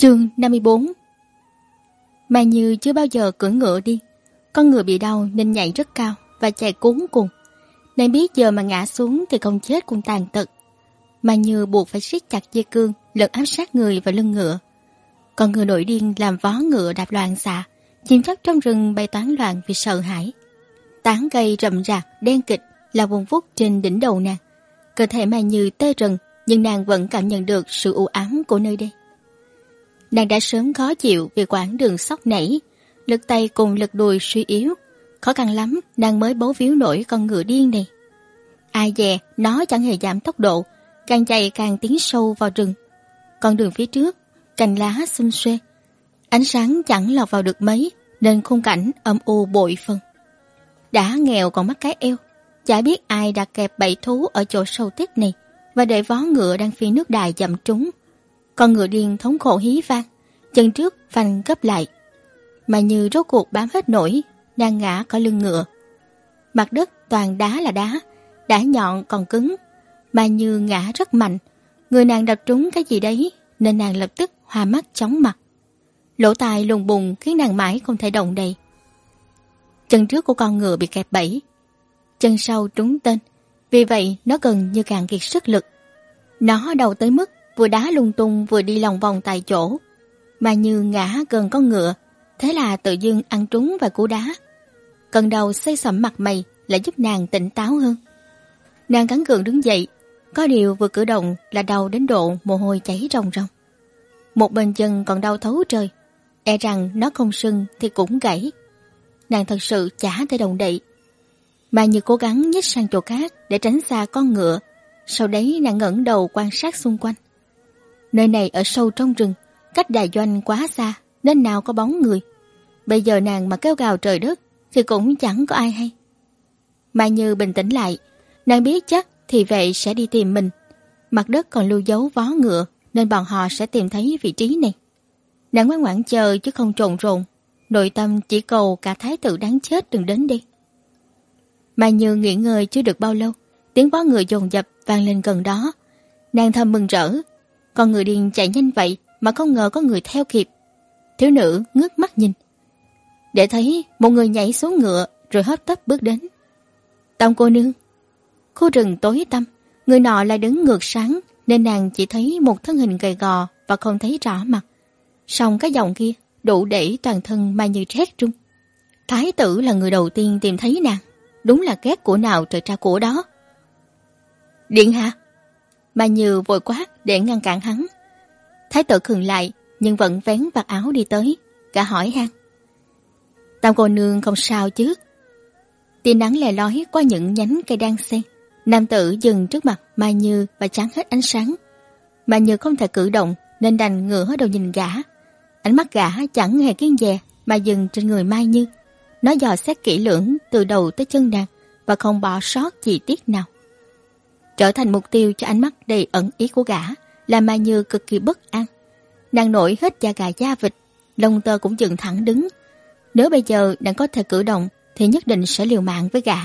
Chương 54 Mai Như chưa bao giờ cưỡi ngựa đi. Con ngựa bị đau nên nhảy rất cao và chạy cuốn cùng. Nàng biết giờ mà ngã xuống thì không chết cũng tàn tật. Mai Như buộc phải siết chặt dây cương, lật áp sát người và lưng ngựa. Còn ngựa nổi điên làm vó ngựa đạp loạn xạ, chim chóc trong rừng bay toán loạn vì sợ hãi. Tán cây rậm rạp, đen kịch là vùng vút trên đỉnh đầu nàng. Cơ thể Mai Như tê rần, nhưng nàng vẫn cảm nhận được sự u ám của nơi đây. Nàng đã sớm khó chịu vì quãng đường sóc nảy, lực tay cùng lực đùi suy yếu. Khó khăn lắm, nàng mới bấu víu nổi con ngựa điên này. Ai dè, nó chẳng hề giảm tốc độ, càng chạy càng tiến sâu vào rừng. Con đường phía trước, cành lá xum xuê. Ánh sáng chẳng lọt vào được mấy, nên khung cảnh âm u bội phần. Đã nghèo còn mắc cái eo, chả biết ai đã kẹp bẫy thú ở chỗ sâu tích này và để vó ngựa đang phi nước đài dậm trúng con ngựa điên thống khổ hí vang, chân trước phanh gấp lại. Mà như rốt cuộc bám hết nổi, đang ngã khỏi lưng ngựa. Mặt đất toàn đá là đá, đá nhọn còn cứng. Mà như ngã rất mạnh, người nàng đập trúng cái gì đấy nên nàng lập tức hoa mắt chóng mặt. Lỗ tai lùng bùng khiến nàng mãi không thể động đậy. Chân trước của con ngựa bị kẹp bẫy, chân sau trúng tên, vì vậy nó gần như càng kiệt sức lực. Nó đầu tới mức vừa đá lung tung vừa đi lòng vòng tại chỗ. Mà như ngã gần con ngựa, thế là tự dưng ăn trúng và cú đá. Cần đầu xây sẩm mặt mày lại giúp nàng tỉnh táo hơn. Nàng cắn gượng đứng dậy, có điều vừa cử động là đau đến độ mồ hôi chảy ròng ròng. Một bên chân còn đau thấu trời, e rằng nó không sưng thì cũng gãy. Nàng thật sự chả thể đồng đậy. Mà như cố gắng nhích sang chỗ khác để tránh xa con ngựa, sau đấy nàng ngẩng đầu quan sát xung quanh. Nơi này ở sâu trong rừng, cách đại doanh quá xa, nên nào có bóng người. Bây giờ nàng mà kêu gào trời đất, thì cũng chẳng có ai hay. Mai Như bình tĩnh lại, nàng biết chắc thì vậy sẽ đi tìm mình. Mặt đất còn lưu dấu vó ngựa, nên bọn họ sẽ tìm thấy vị trí này. Nàng ngoan ngoãn chờ chứ không trộn rộn, nội tâm chỉ cầu cả thái tử đáng chết đừng đến đi. Mai Như nghỉ ngơi chưa được bao lâu, tiếng vó ngựa dồn dập vang lên gần đó. Nàng thầm mừng rỡ, còn người điên chạy nhanh vậy mà không ngờ có người theo kịp. Thiếu nữ ngước mắt nhìn. Để thấy một người nhảy xuống ngựa rồi hấp tấp bước đến. Tông cô nương. Khu rừng tối tăm, người nọ lại đứng ngược sáng nên nàng chỉ thấy một thân hình gầy gò và không thấy rõ mặt. Song cái giọng kia đủ để toàn thân mà như rét trung. Thái tử là người đầu tiên tìm thấy nàng. Đúng là ghét của nào trời tra của đó. Điện hạ. Bà Như vội quát để ngăn cản hắn. Thái tử khừng lại nhưng vẫn vén vạt áo đi tới, cả hỏi han. Tam cô nương không sao chứ? Tia nắng lè lói qua những nhánh cây đang xen. Nam tử dừng trước mặt Mai Như và chán hết ánh sáng. Mai Như không thể cử động nên đành ngửa đầu nhìn gã. Ánh mắt gã chẳng hề kiên dè mà dừng trên người Mai Như. Nó dò xét kỹ lưỡng từ đầu tới chân nàng và không bỏ sót chi tiết nào trở thành mục tiêu cho ánh mắt đầy ẩn ý của gã, làm Mai Như cực kỳ bất an. Nàng nổi hết da gà da vịt, lông tơ cũng dựng thẳng đứng. Nếu bây giờ nàng có thể cử động thì nhất định sẽ liều mạng với gã.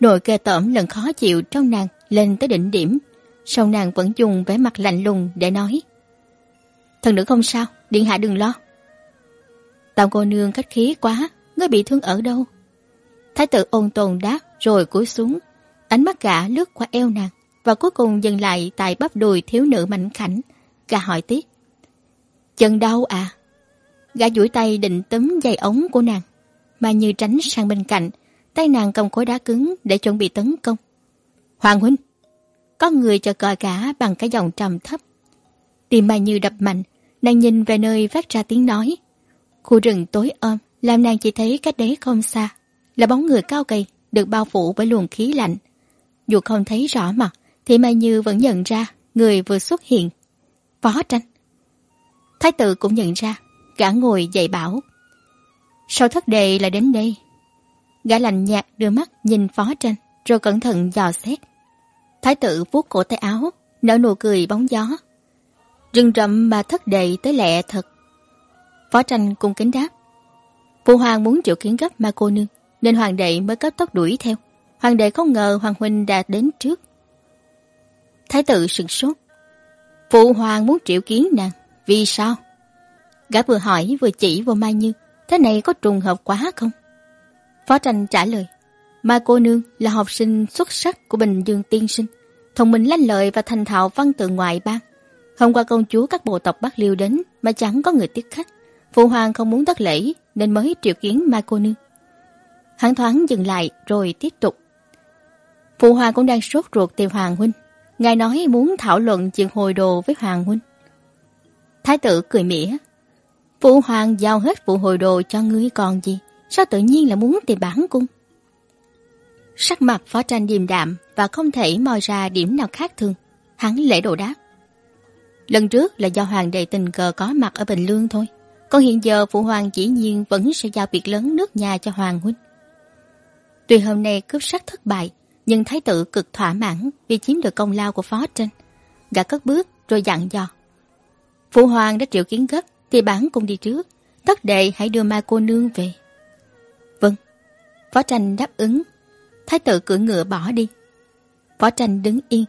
Nỗi kề tởm lần khó chịu trong nàng lên tới đỉnh điểm, sau nàng vẫn dùng vẻ mặt lạnh lùng để nói. Thần nữ không sao, điện hạ đừng lo. Tạm cô nương cách khí quá, ngươi bị thương ở đâu? Thái tử ôn tồn đáp rồi cúi xuống Ánh mắt gã lướt qua eo nàng và cuối cùng dừng lại tại bắp đùi thiếu nữ mảnh khảnh. Gã hỏi tiếp. Chân đau à? Gã duỗi tay định túm dây ống của nàng, mà như tránh sang bên cạnh, tay nàng cầm khối đá cứng để chuẩn bị tấn công. Hoàng huynh! Có người chờ gọi gã bằng cái giọng trầm thấp. Tim mà như đập mạnh, nàng nhìn về nơi phát ra tiếng nói. Khu rừng tối ôm, làm nàng chỉ thấy cách đấy không xa, là bóng người cao gầy được bao phủ bởi luồng khí lạnh dù không thấy rõ mặt, thì Mai Như vẫn nhận ra người vừa xuất hiện. Phó tranh. Thái tử cũng nhận ra, gã ngồi dậy bảo. sau thất đề là đến đây? Gã lạnh nhạt đưa mắt nhìn phó tranh, rồi cẩn thận dò xét. Thái tử vuốt cổ tay áo, nở nụ cười bóng gió. Rừng rậm mà thất đề tới lẹ thật. Phó tranh cung kính đáp. Phụ hoàng muốn triệu kiến gấp ma cô nương, nên hoàng đệ mới cấp tốc đuổi theo. Hoàng đệ không ngờ Hoàng Huynh đã đến trước. Thái tử sừng sốt. Phụ hoàng muốn triệu kiến nàng, Vì sao? Gã vừa hỏi vừa chỉ vô Mai Như. Thế này có trùng hợp quá không? Phó tranh trả lời. Mai cô nương là học sinh xuất sắc của Bình Dương Tiên Sinh. Thông minh lanh lợi và thành thạo văn tự ngoại bang. Hôm qua công chúa các bộ tộc Bắc Liêu đến mà chẳng có người tiếp khách. Phụ hoàng không muốn thất lễ nên mới triệu kiến Mai cô nương. Hắn thoáng dừng lại rồi tiếp tục. Phụ hoàng cũng đang sốt ruột tìm Hoàng huynh. Ngài nói muốn thảo luận chuyện hồi đồ với Hoàng huynh. Thái tử cười mỉa. Phụ hoàng giao hết vụ hồi đồ cho ngươi còn gì. Sao tự nhiên là muốn tìm bản cung? Sắc mặt phó tranh điềm đạm và không thể moi ra điểm nào khác thường. Hắn lễ đồ đáp. Lần trước là do hoàng đệ tình cờ có mặt ở Bình Lương thôi. Còn hiện giờ phụ hoàng chỉ nhiên vẫn sẽ giao việc lớn nước nhà cho hoàng huynh. Tuy hôm nay cướp sắc thất bại, nhưng thái tử cực thỏa mãn vì chiếm được công lao của phó tranh. Gã cất bước rồi dặn dò. Phụ hoàng đã triệu kiến gấp thì bản cùng đi trước. Tất đệ hãy đưa mai cô nương về. Vâng. Phó tranh đáp ứng. Thái tử cưỡi ngựa bỏ đi. Phó tranh đứng yên.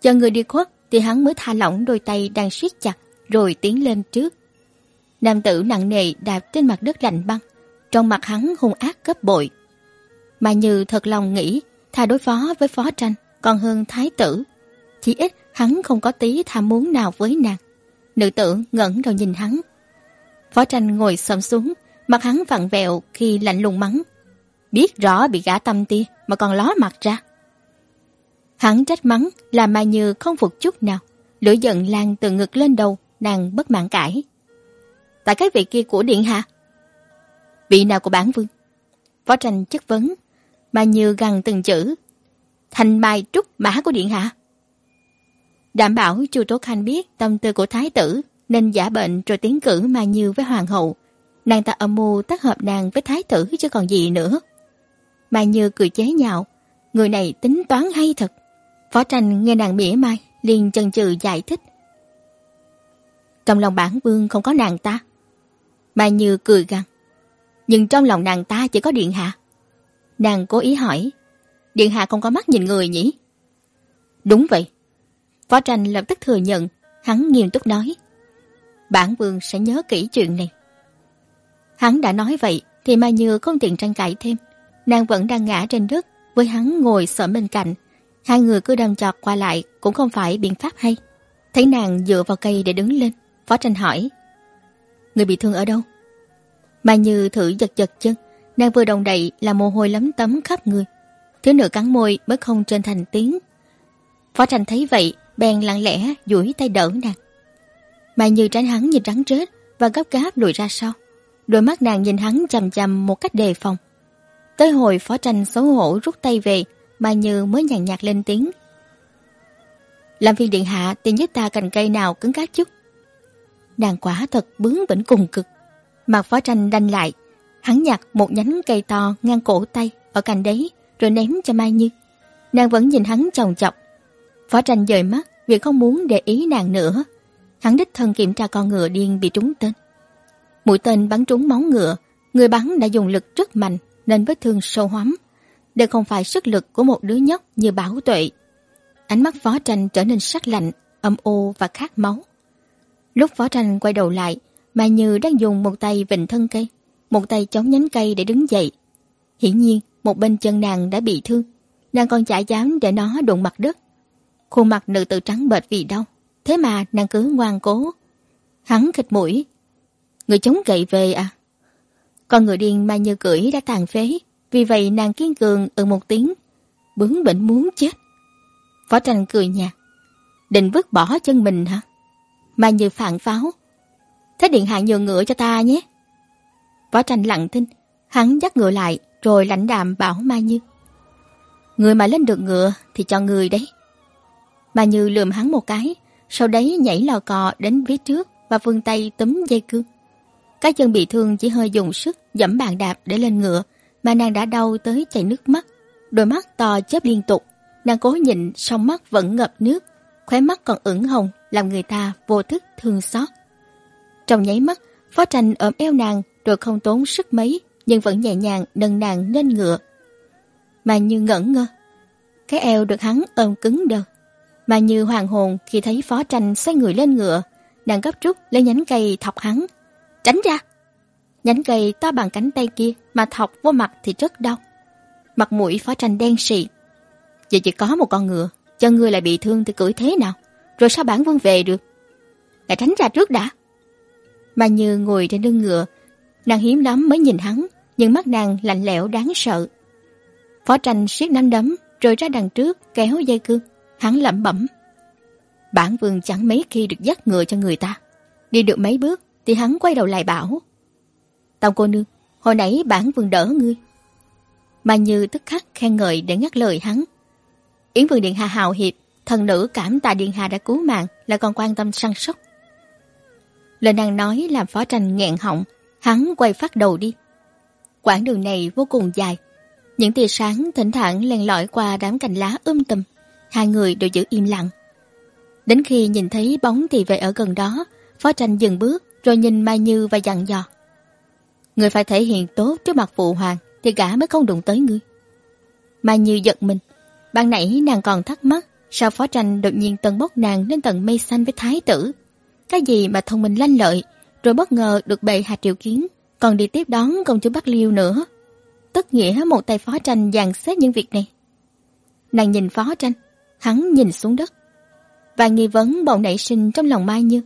Chờ người đi khuất thì hắn mới tha lỏng đôi tay đang siết chặt rồi tiến lên trước. Nam tử nặng nề đạp trên mặt đất lạnh băng. Trong mặt hắn hung ác gấp bội. Mà như thật lòng nghĩ thà đối phó với phó tranh còn hơn thái tử. Chỉ ít hắn không có tí tham muốn nào với nàng. Nữ tử ngẩng đầu nhìn hắn. Phó tranh ngồi xổm xuống, mặt hắn vặn vẹo khi lạnh lùng mắng. Biết rõ bị gã tâm tia mà còn ló mặt ra. Hắn trách mắng làm mà Như không phục chút nào. Lửa giận lan từ ngực lên đầu, nàng bất mãn cãi. Tại cái vị kia của điện hạ? Vị nào của bản vương? Phó tranh chất vấn, mà Như gằn từng chữ. Thành mai trúc mã của điện hạ. Đảm bảo Chu Tố Khanh biết tâm tư của thái tử nên giả bệnh rồi tiến cử mà Như với hoàng hậu. Nàng ta âm mưu tác hợp nàng với thái tử chứ còn gì nữa. mà Như cười chế nhạo, người này tính toán hay thật. Phó tranh nghe nàng mỉa mai, liền chần chừ giải thích. Trong lòng bản vương không có nàng ta. mà Như cười gằn. Nhưng trong lòng nàng ta chỉ có điện hạ. Nàng cố ý hỏi. Điện hạ không có mắt nhìn người nhỉ? Đúng vậy. Phó tranh lập tức thừa nhận. Hắn nghiêm túc nói. Bản vương sẽ nhớ kỹ chuyện này. Hắn đã nói vậy thì Mai Như không tiện tranh cãi thêm. Nàng vẫn đang ngã trên đất với hắn ngồi sợ bên cạnh Hai người cứ đâm chọt qua lại cũng không phải biện pháp hay. Thấy nàng dựa vào cây để đứng lên, Phó Tranh hỏi. Người bị thương ở đâu? Mai Như thử giật giật chân, nàng vừa đồng đậy là mồ hôi lấm tấm khắp người. Thiếu nữ cắn môi mới không trên thành tiếng. Phó Tranh thấy vậy, bèn lặng lẽ duỗi tay đỡ nàng. Mà Như tránh hắn nhìn trắng trết và gấp gáp lùi ra sau. Đôi mắt nàng nhìn hắn chầm chầm một cách đề phòng. Tới hồi Phó Tranh xấu hổ rút tay về, mà Như mới nhàn nhạt lên tiếng. Làm phiền điện hạ tìm giúp ta cành cây nào cứng cáp chút. Nàng quả thật bướng bỉnh cùng cực. Mặt phó tranh đanh lại. Hắn nhặt một nhánh cây to ngang cổ tay ở cành đấy rồi ném cho Mai Như. Nàng vẫn nhìn hắn chồng chọc. Phó tranh dời mắt vì không muốn để ý nàng nữa. Hắn đích thân kiểm tra con ngựa điên bị trúng tên. Mũi tên bắn trúng máu ngựa. Người bắn đã dùng lực rất mạnh nên vết thương sâu hoắm đây không phải sức lực của một đứa nhóc như bảo tuệ. Ánh mắt phó tranh trở nên sắc lạnh, âm u và khát máu. Lúc phó tranh quay đầu lại, Mai Như đang dùng một tay vịnh thân cây, một tay chống nhánh cây để đứng dậy. Hiển nhiên, một bên chân nàng đã bị thương, nàng còn chả dám để nó đụng mặt đất. Khuôn mặt nữ tử trắng bệch vì đau, thế mà nàng cứ ngoan cố. Hắn khịt mũi. Người chống gậy về à? Con người điên mà Như cưỡi đã tàn phế, vì vậy nàng kiên cường ở một tiếng, bướng bỉnh muốn chết. Phó tranh cười nhạt, định vứt bỏ chân mình hả? Mà như phản pháo. Thế điện hạ nhường ngựa cho ta nhé. Phó tranh lặng thinh, hắn dắt ngựa lại rồi lãnh đạm bảo Ma Như. Người mà lên được ngựa thì cho người đấy. Ma Như lườm hắn một cái, sau đấy nhảy lò cò đến phía trước và phương tay túm dây cương. Cái chân bị thương chỉ hơi dùng sức dẫm bàn đạp để lên ngựa, mà nàng đã đau tới chảy nước mắt. Đôi mắt to chớp liên tục, nàng cố nhịn song mắt vẫn ngập nước, khóe mắt còn ửng hồng làm người ta vô thức thương xót. Trong nháy mắt, Phó Tranh ôm eo nàng rồi không tốn sức mấy nhưng vẫn nhẹ nhàng nâng nàng lên ngựa. Mà như ngẩn ngơ, cái eo được hắn ôm cứng đờ. Mà như hoàng hồn khi thấy Phó Tranh xoay người lên ngựa, nàng gấp rút lấy nhánh cây thọc hắn. Tránh ra! Nhánh cây to bằng cánh tay kia mà thọc vô mặt thì rất đau. Mặt mũi phó tranh đen sì Giờ chỉ có một con ngựa, cho ngươi lại bị thương thì cưỡi thế nào? Rồi sao bản vương về được? Lại tránh ra trước đã. Mà như ngồi trên lưng ngựa, nàng hiếm lắm mới nhìn hắn, nhưng mắt nàng lạnh lẽo đáng sợ. Phó tranh siết nắm đấm, rồi ra đằng trước kéo dây cương. Hắn lẩm bẩm. Bản vương chẳng mấy khi được dắt ngựa cho người ta. Đi được mấy bước thì hắn quay đầu lại bảo. Tông cô nương, hồi nãy bản vương đỡ ngươi. Mà như tức khắc khen ngợi để ngắt lời hắn. Yến vương điện hạ hào hiệp, thần nữ cảm tạ điện hạ đã cứu mạng, là còn quan tâm săn sóc. Lời nàng nói làm phó tranh nghẹn họng, hắn quay phát đầu đi. Quãng đường này vô cùng dài, những tia sáng thỉnh thoảng len lỏi qua đám cành lá um tùm, hai người đều giữ im lặng. Đến khi nhìn thấy bóng thì về ở gần đó, phó tranh dừng bước rồi nhìn Mai Như và dặn dò. Người phải thể hiện tốt trước mặt phụ hoàng thì gã mới không đụng tới ngươi. Mai Như giật mình. Ban nãy nàng còn thắc mắc sao phó tranh đột nhiên tần bốc nàng lên tầng mây xanh với thái tử. Cái gì mà thông minh lanh lợi, rồi bất ngờ được bệ hạ triệu kiến, còn đi tiếp đón công chúa Bắc Liêu nữa. Tất nghĩa một tay phó tranh dàn xếp những việc này. Nàng nhìn phó tranh, hắn nhìn xuống đất. Và nghi vấn bỗng nảy sinh trong lòng Mai Như.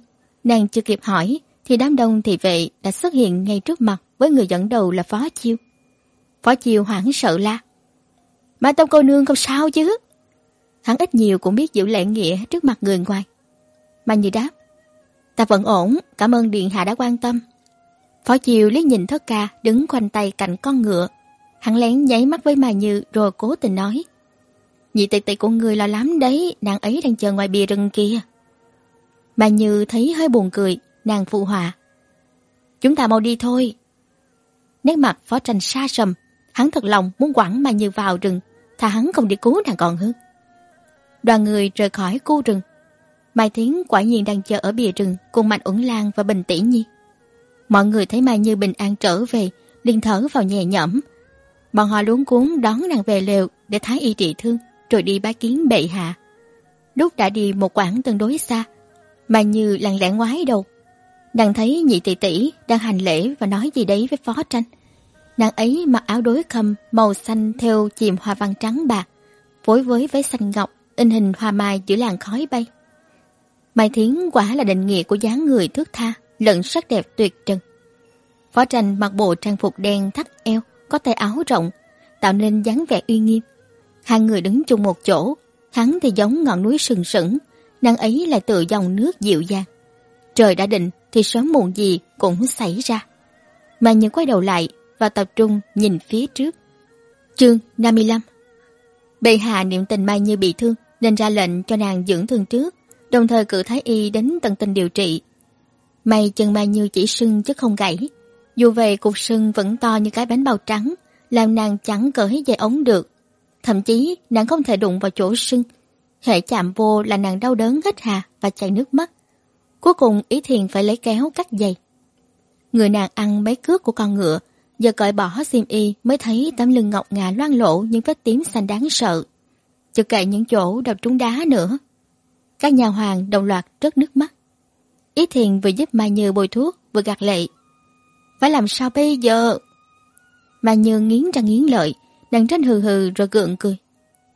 Nàng chưa kịp hỏi, thì đám đông thị vệ đã xuất hiện ngay trước mặt với người dẫn đầu là Phó Chiêu. Phó Chiêu hoảng sợ la. Mai Tông cô nương không sao chứ? Hắn ít nhiều cũng biết giữ lễ nghĩa trước mặt người ngoài. Mai Như đáp. Ta vẫn ổn, cảm ơn Điện Hạ đã quan tâm. Phó Chiêu liếc nhìn thất ca đứng khoanh tay cạnh con ngựa. Hắn lén nháy mắt với Mai Như rồi cố tình nói. Nhị tỷ tỷ của người lo lắm đấy, nàng ấy đang chờ ngoài bìa rừng kia. Mai Như thấy hơi buồn cười, nàng phụ họa. Chúng ta mau đi thôi. Nét mặt phó tranh xa sầm, hắn thật lòng muốn quẳng Mai Như vào rừng, thà hắn không đi cứu nàng còn hơn. Đoàn người rời khỏi khu rừng. Mai Thiến quả nhiên đang chờ ở bìa rừng cùng Mạnh Uẩn Lan và Bình Tỷ Nhi. Mọi người thấy Mai Như bình an trở về, liền thở vào nhẹ nhõm. Bọn họ luống cuốn đón nàng về lều để thái y trị thương, rồi đi bái kiến bệ hạ. Lúc đã đi một quãng tương đối xa, Mai Như lặng lẽ ngoái đầu. Nàng thấy nhị tỷ tỷ đang hành lễ và nói gì đấy với phó tranh. Nàng ấy mặc áo đối khâm màu xanh theo chìm hoa văn trắng bạc, phối với váy xanh ngọc, in hình hoa mai giữa làn khói bay. Mai Thiến quả là định nghĩa của dáng người thước tha, lẫn sắc đẹp tuyệt trần. Phó tranh mặc bộ trang phục đen thắt eo, có tay áo rộng, tạo nên dáng vẻ uy nghiêm. Hai người đứng chung một chỗ, hắn thì giống ngọn núi sừng sững, nàng ấy lại tự dòng nước dịu dàng. Trời đã định thì sớm muộn gì cũng xảy ra. Mà những quay đầu lại và tập trung nhìn phía trước. Chương 55 Bệ hạ niệm tình Mai Như bị thương nên ra lệnh cho nàng dưỡng thương trước, đồng thời cử thái y đến tận tình điều trị. May chân Mai Như chỉ sưng chứ không gãy. Dù về cục sưng vẫn to như cái bánh bao trắng, làm nàng chẳng cởi dây ống được. Thậm chí nàng không thể đụng vào chỗ sưng. Hệ chạm vô là nàng đau đớn hết hà và chảy nước mắt. Cuối cùng Ý Thiền phải lấy kéo cắt dây. Người nàng ăn mấy cước của con ngựa, giờ cởi bỏ xiêm y mới thấy tấm lưng ngọc ngà loang lộ những vết tím xanh đáng sợ. Chưa kể những chỗ đập trúng đá nữa. Các nhà hoàng đồng loạt rớt nước mắt. Ý Thiền vừa giúp Mai Như bồi thuốc, vừa gạt lệ. Phải làm sao bây giờ? Mai Như nghiến răng nghiến lợi, đằng trên hừ hừ rồi gượng cười.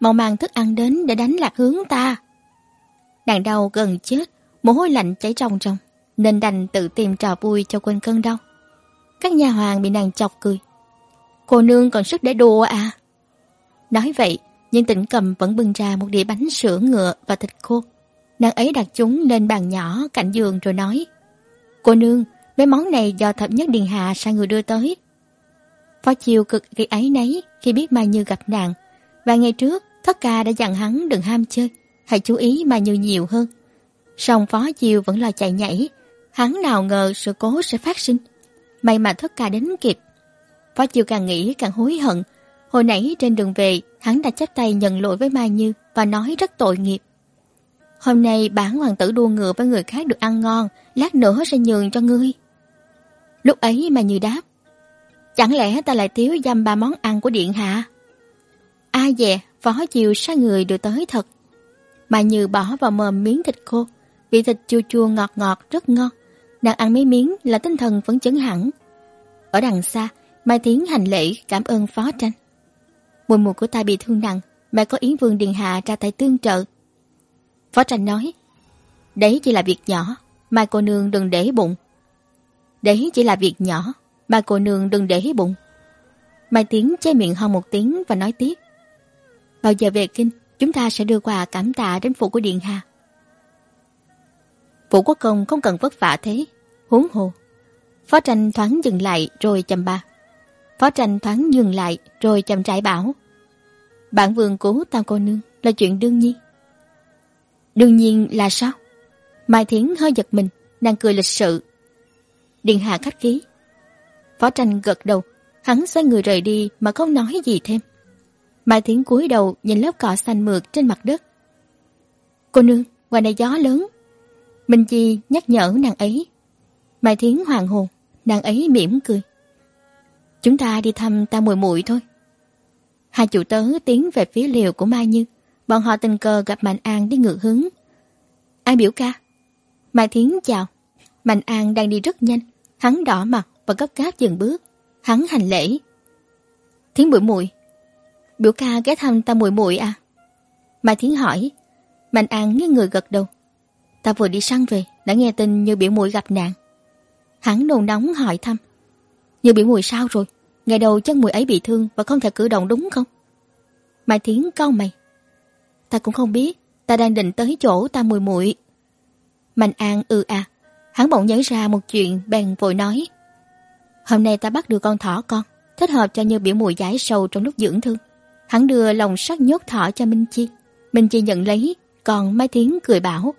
Mau mang thức ăn đến để đánh lạc hướng ta. Nàng đau gần chết, mồ hôi lạnh chảy ròng ròng, nên đành tự tìm trò vui cho quên cơn đau. Các nhà hoàng bị nàng chọc cười. Cô nương còn sức để đùa à? Nói vậy, nhưng tỉnh cầm vẫn bưng ra một đĩa bánh sữa ngựa và thịt khô. Nàng ấy đặt chúng lên bàn nhỏ cạnh giường rồi nói. Cô nương, mấy món này do thập nhất Điền Hạ sai người đưa tới. Phó Chiêu cực kỳ ấy nấy khi biết Mai Như gặp nàng. Và ngày trước, Thất ca đã dặn hắn đừng ham chơi, hãy chú ý Mai Như nhiều hơn. Song Phó Chiêu vẫn lo chạy nhảy, hắn nào ngờ sự cố sẽ phát sinh. May mà Thất ca đến kịp. Phó Chiêu càng nghĩ càng hối hận. Hồi nãy trên đường về, hắn đã chắp tay nhận lỗi với Mai Như và nói rất tội nghiệp. Hôm nay bản hoàng tử đua ngựa với người khác được ăn ngon, lát nữa sẽ nhường cho ngươi. Lúc ấy mà Như đáp, chẳng lẽ ta lại thiếu dăm ba món ăn của điện hạ? A dè, phó chiều sai người đưa tới thật. Mà Như bỏ vào mồm miếng thịt khô, vị thịt chua chua ngọt ngọt rất ngon. Nàng ăn mấy miếng là tinh thần phấn chấn hẳn. Ở đằng xa, Mai Tiến hành lễ cảm ơn phó tranh. Mùi mùi của ta bị thương nặng, mẹ có Yến Vương điện Hạ ra tay tương trợ. Phó tranh nói, đấy chỉ là việc nhỏ, mai cô nương đừng để bụng. Đấy chỉ là việc nhỏ, mai cô nương đừng để bụng. Mai Tiến che miệng hơn một tiếng và nói tiếp. Bao giờ về kinh, chúng ta sẽ đưa quà cảm tạ đến phủ của Điện hà. Phủ quốc công không cần vất vả thế, huống hồ. Phó tranh thoáng dừng lại rồi chầm ba. Phó tranh thoáng dừng lại rồi chậm rãi bảo. Bản vườn cứu tam cô nương là chuyện đương nhiên. Đương nhiên là sao? Mai Thiến hơi giật mình, nàng cười lịch sự. Điện hạ khách khí. Phó tranh gật đầu, hắn xoay người rời đi mà không nói gì thêm. Mai Thiến cúi đầu nhìn lớp cỏ xanh mượt trên mặt đất. Cô nương, ngoài này gió lớn. Minh Chi nhắc nhở nàng ấy. Mai Thiến hoàng hồn, nàng ấy mỉm cười. Chúng ta đi thăm ta mùi muội thôi. Hai chủ tớ tiến về phía liều của Mai Như. Bọn họ tình cờ gặp Mạnh An đi ngược hướng. An biểu ca. Mai Thiến chào. Mạnh An đang đi rất nhanh. Hắn đỏ mặt và gấp gáp dừng bước. Hắn hành lễ. Thiến bụi muội Biểu ca ghé thăm ta muội muội à? Mai Thiến hỏi. Mạnh An nghe người gật đầu. Ta vừa đi săn về, đã nghe tin như biểu muội gặp nạn. Hắn nôn nóng hỏi thăm. Như biểu muội sao rồi? Ngày đầu chân muội ấy bị thương và không thể cử động đúng không? Mai Thiến cau mày. Ta cũng không biết, ta đang định tới chỗ ta mùi muội. Mạnh An ừ à, hắn bỗng nhớ ra một chuyện bèn vội nói. Hôm nay ta bắt được con thỏ con, thích hợp cho như biểu mùi giải sầu trong lúc dưỡng thương. Hắn đưa lòng sắt nhốt thỏ cho Minh Chi. Minh Chi nhận lấy, còn Mai Thiến cười bảo.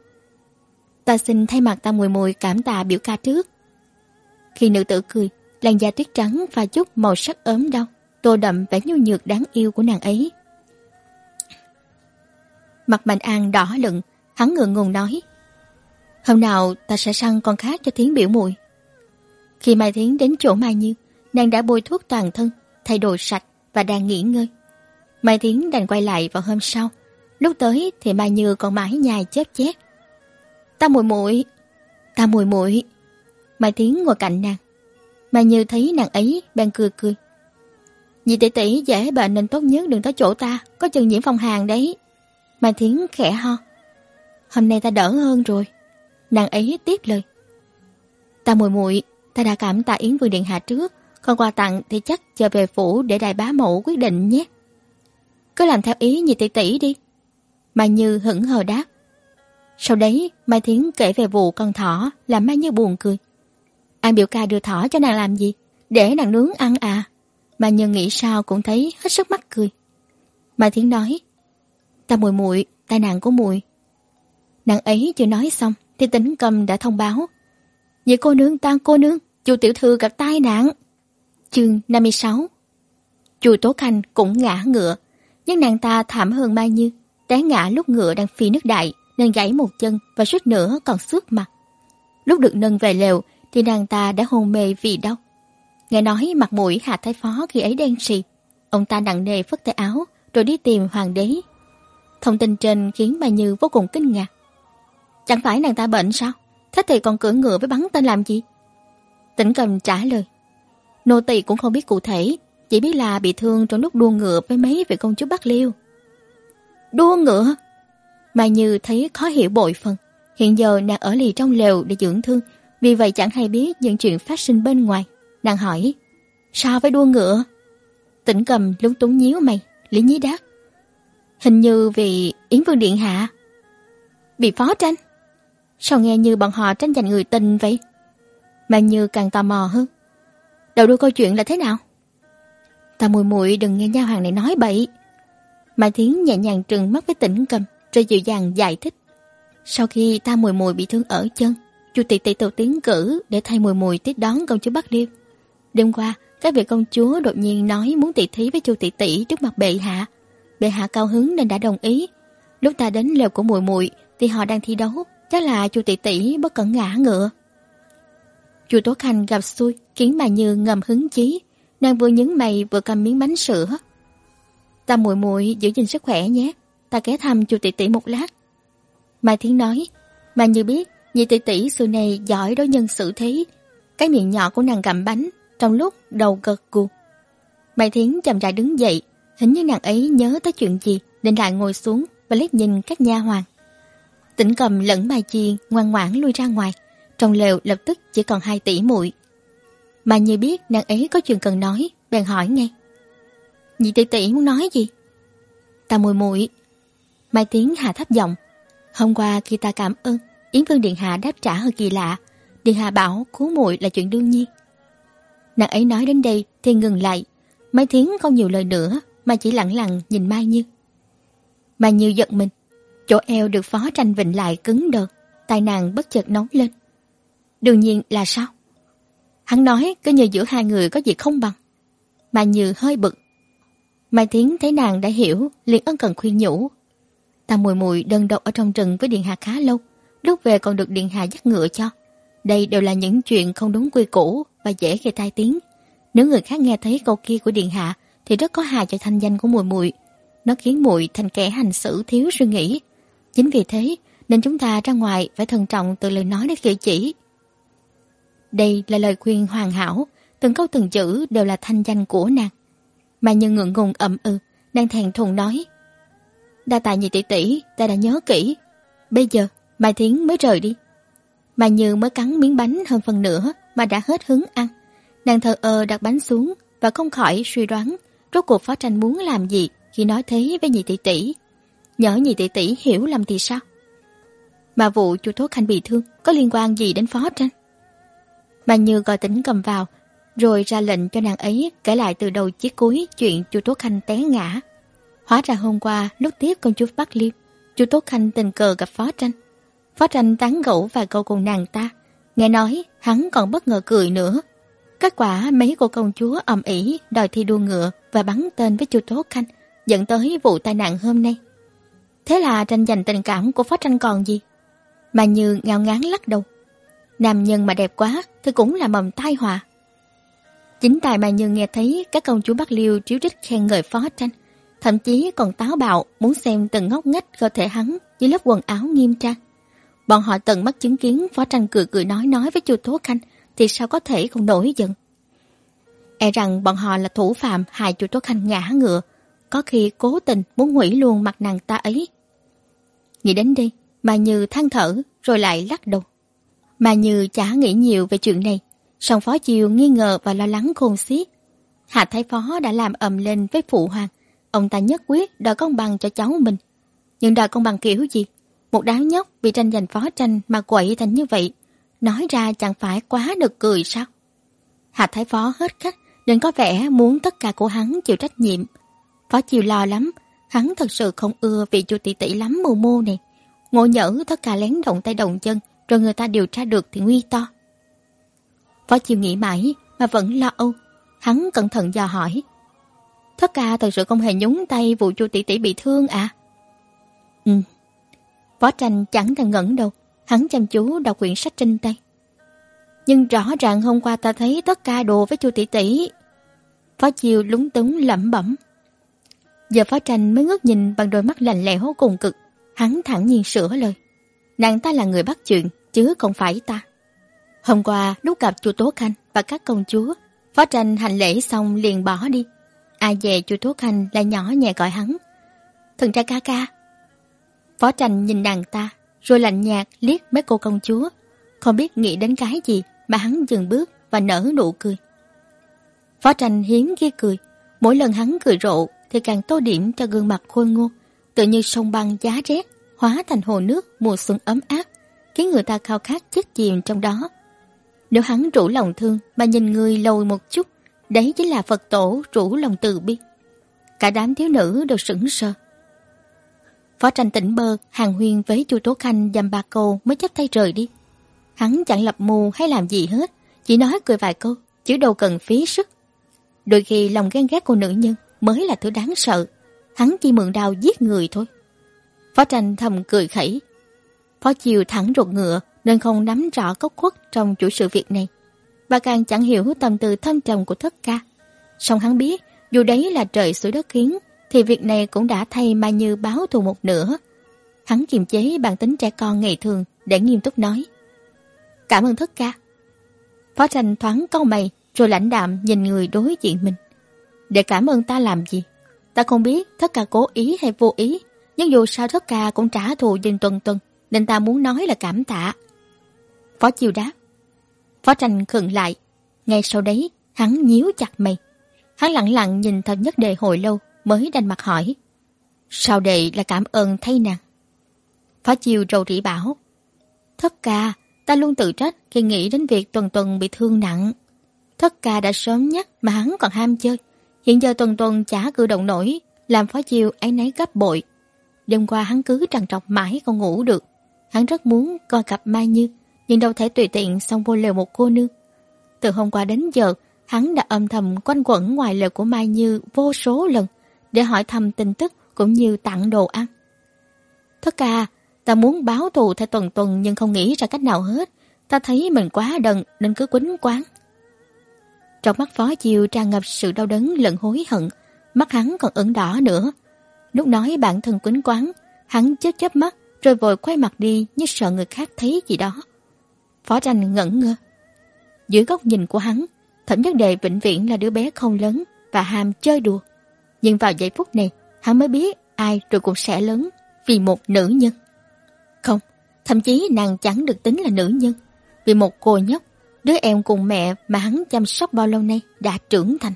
Ta xin thay mặt ta mùi mùi cảm tạ biểu ca trước. Khi nữ tử cười, làn da tuyết trắng và chút màu sắc ốm đau, tô đậm vẻ nhu nhược đáng yêu của nàng ấy. Mặt Mạnh An đỏ lựng, hắn ngượng ngùng nói. Hôm nào ta sẽ săn con khác cho Thiến biểu mùi. Khi Mai Thiến đến chỗ Mai Như, nàng đã bôi thuốc toàn thân, thay đồ sạch và đang nghỉ ngơi. Mai Thiến đành quay lại vào hôm sau. Lúc tới thì Mai Như còn mãi nhai chép chét Ta mùi muội, ta mùi muội. Mai Thiến ngồi cạnh nàng. Mai Như thấy nàng ấy đang cười cười. nhị tỷ tỷ dễ bệnh nên tốt nhất đừng tới chỗ ta, có chừng nhiễm phong hàn đấy. Mai Thiến khẽ ho. Hôm nay ta đỡ hơn rồi. Nàng ấy tiếp lời. Ta muội muội, ta đã cảm tạ Yến Vương Điện Hạ trước, còn quà tặng thì chắc chờ về phủ để đại bá mẫu quyết định nhé. Cứ làm theo ý như tỷ tỷ đi. Mai Như hững hờ đáp. Sau đấy, Mai Thiến kể về vụ con thỏ, làm Mai Như buồn cười. An biểu ca đưa thỏ cho nàng làm gì? Để nàng nướng ăn à? Mai Như nghĩ sao cũng thấy hết sức mắc cười. Mai Thiến nói, ta mùi muội tai nạn của muội Nàng ấy chưa nói xong, thì tính cầm đã thông báo. Vậy cô nương tan cô nương, chu tiểu thư gặp tai nạn. Chương 56 Chu Tố Khanh cũng ngã ngựa, nhưng nàng ta thảm hơn Mai Như, té ngã lúc ngựa đang phi nước đại nên gãy một chân và suýt nữa còn xước mặt. Lúc được nâng về lều thì nàng ta đã hôn mê vì đau. Nghe nói mặt mũi Hạ Thái Phó khi ấy đen sì, ông ta nặng nề phất tay áo rồi đi tìm hoàng đế. Thông tin trên khiến Mai Như vô cùng kinh ngạc. Chẳng phải nàng ta bệnh sao? Thế thì còn cưỡi ngựa với bắn tên làm gì? Tỉnh cầm trả lời. Nô tỳ cũng không biết cụ thể, chỉ biết là bị thương trong lúc đua ngựa với mấy vị công chúa Bắc Liêu. Đua ngựa? Mai Như thấy khó hiểu bội phần. Hiện giờ nàng ở lì trong lều để dưỡng thương, vì vậy chẳng hay biết những chuyện phát sinh bên ngoài. Nàng hỏi, sao phải đua ngựa? Tỉnh cầm lúng túng nhíu mày, lý nhí đáp. Hình như vì Yến Vương Điện Hạ. Bị phó tranh? Sao nghe như bọn họ tranh giành người tình vậy? Mà như càng tò mò hơn. Đầu đuôi câu chuyện là thế nào? Ta mùi muội đừng nghe nha hoàng này nói bậy. Mai Thiến nhẹ nhàng trừng mắt với tỉnh cầm, rồi dịu dàng giải thích. Sau khi ta mùi mùi bị thương ở chân, chu tỷ tỷ tổ tiến cử để thay mùi mùi tiếp đón công chúa Bắc Liêu. Đêm qua, các vị công chúa đột nhiên nói muốn tỷ thí với chu tỷ tỷ trước mặt bệ hạ. Bệ hạ cao hứng nên đã đồng ý. Lúc ta đến lều của muội muội thì họ đang thi đấu, chắc là chu tỷ tỷ bất cẩn ngã ngựa. Chu Tố Khanh gặp xui khiến bà Như ngầm hứng chí, nàng vừa nhấn mày vừa cầm miếng bánh sữa. Ta muội muội giữ gìn sức khỏe nhé, ta ghé thăm chu tỷ tỷ một lát. Mai Thiến nói, Mà như biết, nhị tỷ tỷ xưa này giỏi đối nhân xử thế. Cái miệng nhỏ của nàng gặm bánh, trong lúc đầu gật gù. Mai Thiến chậm rãi đứng dậy, hình như nàng ấy nhớ tới chuyện gì nên lại ngồi xuống và liếc nhìn các nha hoàn. Tỉnh cầm lẫn Mai Chi ngoan ngoãn lui ra ngoài, trong lều lập tức chỉ còn hai tỷ muội. Mà như biết nàng ấy có chuyện cần nói, bèn hỏi ngay. Nhị tỷ tỷ muốn nói gì? Ta mùi muội Mai Tiến hạ thấp giọng. Hôm qua khi ta cảm ơn, Yến Vương Điện Hạ đáp trả hơi kỳ lạ. Điện Hạ bảo cứu muội là chuyện đương nhiên. Nàng ấy nói đến đây thì ngừng lại. Mai tiến không nhiều lời nữa mà chỉ lặng lặng nhìn Mai Như. Mai Như giận mình. Chỗ eo được phó tranh vịnh lại cứng đờ. Tai nàng bất chợt nóng lên. Đương nhiên là sao? Hắn nói cứ như giữa hai người có gì không bằng. Mai Như hơi bực. Mai tiến thấy nàng đã hiểu, liền ân cần khuyên nhủ. Ta mùi mùi đơn độc ở trong rừng với Điện Hạ khá lâu. Lúc về còn được Điện Hạ dắt ngựa cho. Đây đều là những chuyện không đúng quy củ và dễ gây tai tiếng. Nếu người khác nghe thấy câu kia của Điện Hạ thì rất có hại cho thanh danh của mùi mùi. Nó khiến mùi thành kẻ hành xử thiếu suy nghĩ. Chính vì thế nên chúng ta ra ngoài phải thận trọng từ lời nói đến cử chỉ. Đây là lời khuyên hoàn hảo, từng câu từng chữ đều là thanh danh của nàng. Mà nhân ngượng ngùng ậm ừ, nàng thèn thùng nói. Đa tài nhị tỷ tỷ, ta đã nhớ kỹ. Bây giờ, Mai Thiến mới rời đi. Mà Như mới cắn miếng bánh hơn phần nữa mà đã hết hứng ăn. Nàng thờ ơ đặt bánh xuống và không khỏi suy đoán rốt cuộc phó tranh muốn làm gì khi nói thế với nhị tỷ tỷ. nhỡ nhị tỷ tỷ hiểu lầm thì sao? Mà vụ chu Tố Khanh bị thương có liên quan gì đến phó tranh? Mà Như gọi tính cầm vào rồi ra lệnh cho nàng ấy kể lại từ đầu chiếc cuối chuyện chu Tố Khanh té ngã. Hóa ra hôm qua lúc tiếp công chúa Bắc liêm, chu Tố Khanh tình cờ gặp phó tranh. Phó tranh tán gẫu vài câu cùng nàng ta. Nghe nói hắn còn bất ngờ cười nữa. Kết quả mấy cô công chúa ầm ĩ đòi thi đua ngựa và bắn tên với chu Tố Khanh dẫn tới vụ tai nạn hôm nay. Thế là tranh giành tình cảm của phó tranh còn gì? Mà như ngao ngán lắc đầu. Nam nhân mà đẹp quá thì cũng là mầm tai họa. Chính tại mà như nghe thấy các công chúa Bắc Liêu chiếu rích khen ngợi phó tranh, thậm chí còn táo bạo muốn xem từng ngóc ngách cơ thể hắn dưới lớp quần áo nghiêm trang. Bọn họ tận mắt chứng kiến phó tranh cười cười nói nói với chu Tố Khanh thì sao có thể không nổi giận. E rằng bọn họ là thủ phạm hại chu Tố Khanh ngã ngựa, có khi cố tình muốn hủy luôn mặt nàng ta ấy. Nghĩ đến đây, mà Như than thở rồi lại lắc đầu. Mà Như chả nghĩ nhiều về chuyện này, song phó chiều nghi ngờ và lo lắng khôn xiết. Hạ Thái Phó đã làm ầm lên với phụ hoàng, ông ta nhất quyết đòi công bằng cho cháu mình. Nhưng đòi công bằng kiểu gì? Một đám nhóc vì tranh giành phó tranh mà quậy thành như vậy, nói ra chẳng phải quá được cười sao? Hạ Thái Phó hết cách, nên có vẻ muốn tất cả của hắn chịu trách nhiệm. Phó Chiều lo lắm, hắn thật sự không ưa vị chu tỷ tỷ lắm mù mô này. Ngộ nhỡ tất cả lén động tay động chân, rồi người ta điều tra được thì nguy to. Phó Chiều nghĩ mãi mà vẫn lo âu, hắn cẩn thận dò hỏi. Tất cả thật sự không hề nhúng tay vụ chu tỷ tỷ bị thương à? Ừ. Phó tranh chẳng thèm ngẩn đâu, hắn chăm chú đọc quyển sách trên tay. Nhưng rõ ràng hôm qua ta thấy tất cả đồ với chu tỷ tỷ. Phó Chiều lúng túng lẩm bẩm. Giờ phó tranh mới ngước nhìn bằng đôi mắt lạnh lẽo cùng cực. Hắn thẳng nhiên sửa lời. Nàng ta là người bắt chuyện, chứ không phải ta. Hôm qua, lúc gặp chu Tố Khanh và các công chúa, phó tranh hành lễ xong liền bỏ đi. Ai về chu Tố Khanh lại nhỏ nhẹ gọi hắn. Thần ra ca ca. Phó tranh nhìn nàng ta, rồi lạnh nhạt liếc mấy cô công chúa. Không biết nghĩ đến cái gì mà hắn dừng bước và nở nụ cười. Phó tranh hiếm ghi cười. Mỗi lần hắn cười rộ thì càng tô điểm cho gương mặt khôi ngô, tự như sông băng giá rét, hóa thành hồ nước mùa xuân ấm áp, khiến người ta khao khát chết chìm trong đó. Nếu hắn rủ lòng thương mà nhìn người lâu một chút, đấy chính là Phật tổ rủ lòng từ bi. Cả đám thiếu nữ đều sững sờ. Phó tranh tỉnh bơ, hàng huyên với chu Tố Khanh dăm ba câu mới chấp tay rời đi. Hắn chẳng lập mù hay làm gì hết, chỉ nói cười vài câu, chứ đâu cần phí sức. Đôi khi lòng ghen ghét của nữ nhân mới là thứ đáng sợ. Hắn chỉ mượn đao giết người thôi. Phó tranh thầm cười khẩy. Phó chiều thẳng ruột ngựa nên không nắm rõ gốc khuất trong chủ sự việc này. Và càng chẳng hiểu tâm tư thâm trầm của thất ca. Song hắn biết, dù đấy là trời sủi đất khiến, thì việc này cũng đã thay Mai Như báo thù một nửa. Hắn kiềm chế bản tính trẻ con ngày thường để nghiêm túc nói. Cảm ơn thất ca. Phó tranh thoáng câu mày rồi lãnh đạm nhìn người đối diện mình. Để cảm ơn ta làm gì? Ta không biết thất ca cố ý hay vô ý, nhưng dù sao thất ca cũng trả thù dinh tuần tuần, nên ta muốn nói là cảm tạ. Phó chiêu đáp. Phó tranh khựng lại. Ngay sau đấy, hắn nhíu chặt mày. Hắn lặng lặng nhìn thật nhất đề hồi lâu mới đành mặt hỏi. Sao đệ là cảm ơn thay nàng? Phó chiêu rầu rĩ bảo. Thất ca, ta luôn tự trách khi nghĩ đến việc tuần tuần bị thương nặng. Thất ca đã sớm nhắc mà hắn còn ham chơi. Hiện giờ tuần tuần chả cử động nổi, làm phó chiêu ấy nấy gấp bội. Đêm qua hắn cứ trằn trọc mãi không ngủ được. Hắn rất muốn coi cặp Mai Như, nhưng đâu thể tùy tiện xong vô lều một cô nương. Từ hôm qua đến giờ, hắn đã âm thầm quanh quẩn ngoài lời của Mai Như vô số lần để hỏi thăm tin tức cũng như tặng đồ ăn. Thất ca, ta muốn báo thù theo tuần tuần nhưng không nghĩ ra cách nào hết. Ta thấy mình quá đần nên cứ quýnh quán. Trong mắt phó chiều tràn ngập sự đau đớn lẫn hối hận, mắt hắn còn ửng đỏ nữa. Lúc nói bản thân quýnh quán, hắn chớp chớp mắt rồi vội quay mặt đi như sợ người khác thấy gì đó. Phó tranh ngẩn ngơ. Dưới góc nhìn của hắn, thẩm nhất đề vĩnh viễn là đứa bé không lớn và ham chơi đùa. Nhưng vào giây phút này, hắn mới biết ai rồi cũng sẽ lớn vì một nữ nhân. Không, thậm chí nàng chẳng được tính là nữ nhân. Vì một cô nhóc, đứa em cùng mẹ mà hắn chăm sóc bao lâu nay đã trưởng thành.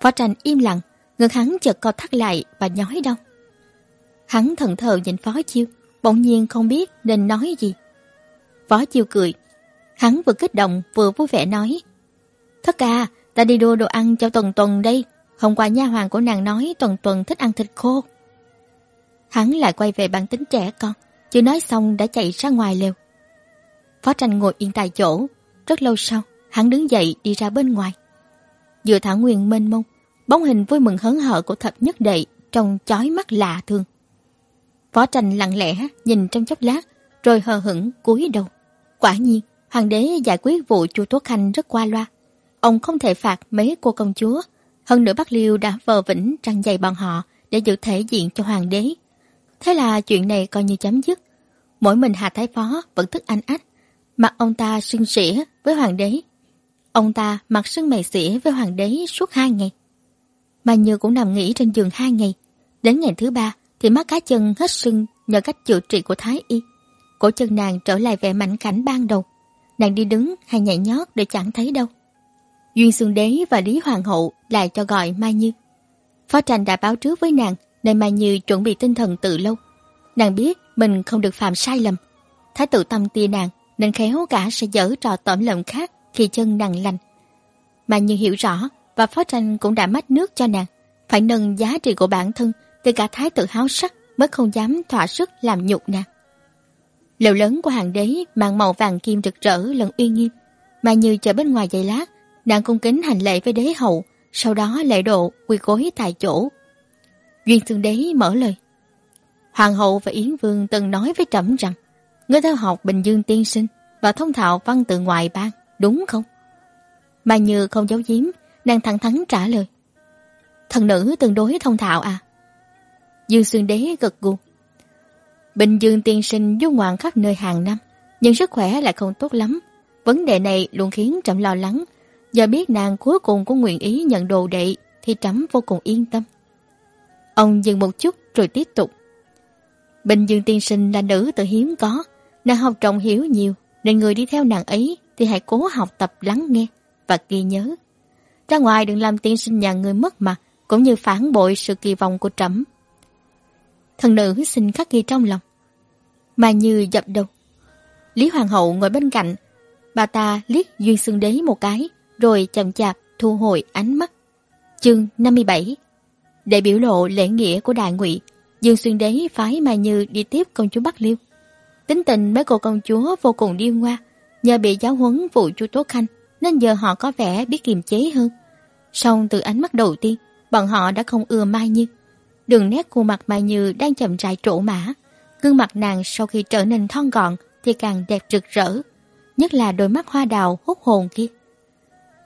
Phó tranh im lặng, ngực hắn chợt co thắt lại và nhói đau. Hắn thần thờ nhìn Phó Chiêu, bỗng nhiên không biết nên nói gì. Phó Chiêu cười. Hắn vừa kích động vừa vui vẻ nói. Thất ca, ta đi đua đồ ăn cho Tuần Tuần đây. Hôm qua nha hoàng của nàng nói Tuần Tuần thích ăn thịt khô. Hắn lại quay về bản tính trẻ con, chưa nói xong đã chạy ra ngoài lều. Phó tranh ngồi yên tại chỗ, rất lâu sau, hắn đứng dậy đi ra bên ngoài. Dựa thảo nguyên mênh mông, bóng hình vui mừng hớn hở của thập nhất đệ trông chói mắt lạ thường. Phó tranh lặng lẽ nhìn trong chốc lát, rồi hờ hững cúi đầu. Quả nhiên, hoàng đế giải quyết vụ chu Tố Khanh rất qua loa. Ông không thể phạt mấy cô công chúa. Hơn nữa Bắc Liêu đã vờ vĩnh trăng dày bọn họ để giữ thể diện cho hoàng đế. Thế là chuyện này coi như chấm dứt. Mỗi mình Hà Thái Phó vẫn thức anh ách. Mặt ông ta sưng sỉa với hoàng đế. Ông ta mặc sưng mày xỉa với hoàng đế suốt hai ngày. Mà Như cũng nằm nghỉ trên giường hai ngày. Đến ngày thứ ba thì mắt cá chân hết sưng nhờ cách chữa trị của Thái Y. Cổ chân nàng trở lại vẻ mảnh khảnh ban đầu. Nàng đi đứng hay nhảy nhót để chẳng thấy đâu. Duyên Xương Đế và Lý Hoàng hậu lại cho gọi Mai Như. Phó tranh đã báo trước với nàng nên Mai Như chuẩn bị tinh thần từ lâu. Nàng biết mình không được phạm sai lầm. Thái tử tâm tia nàng nên khéo cả sẽ dở trò tẩm lợm khác khi chân nàng lành. Mai Như hiểu rõ và Phó tranh cũng đã mách nước cho nàng phải nâng giá trị của bản thân thì cả thái tử háo sắc mới không dám thỏa sức làm nhục nàng. Lều lớn của hàng đế mang màu vàng kim rực rỡ lẫn uy nghiêm, mai như chờ bên ngoài giày lát, nàng cung kính hành lễ với đế hậu, sau đó lễ độ quỳ gối tại chỗ. Duyên Thương Đế mở lời. Hoàng hậu và Yến Vương từng nói với trẫm rằng, ngươi theo học Bình Dương tiên sinh và thông thạo văn tự ngoài bang, đúng không? Mà như không giấu giếm, nàng thẳng thắn trả lời. Thần nữ tương đối thông thạo à? Dương Xương Đế gật gù. Bình Dương tiên sinh du ngoạn khắp nơi hàng năm, nhưng sức khỏe lại không tốt lắm. Vấn đề này luôn khiến trẫm lo lắng. Giờ biết nàng cuối cùng cũng nguyện ý nhận đồ đệ thì trẫm vô cùng yên tâm. Ông dừng một chút rồi tiếp tục. Bình Dương tiên sinh là nữ tự hiếm có, nàng học trọng hiểu nhiều, nên người đi theo nàng ấy thì hãy cố học tập lắng nghe và ghi nhớ. Ra ngoài đừng làm tiên sinh nhà người mất mặt, cũng như phản bội sự kỳ vọng của trẫm. Thần nữ xin khắc ghi trong lòng. Mà như dập đầu. Lý Hoàng hậu ngồi bên cạnh, bà ta liếc Duyên sương Đế một cái, rồi chậm chạp thu hồi ánh mắt. Chương 57 Để biểu lộ lễ nghĩa của đại ngụy, Dương Xuyên Đế phái Mai Như đi tiếp công chúa Bắc Liêu. Tính tình mấy cô công chúa vô cùng điên hoa, nhờ bị giáo huấn vụ chu Tố Khanh, nên giờ họ có vẻ biết kiềm chế hơn. Song từ ánh mắt đầu tiên, bọn họ đã không ưa Mai Như. Đường nét khuôn mặt Mai Như đang chậm rãi trổ mã. Gương mặt nàng sau khi trở nên thon gọn thì càng đẹp rực rỡ. Nhất là đôi mắt hoa đào hút hồn kia.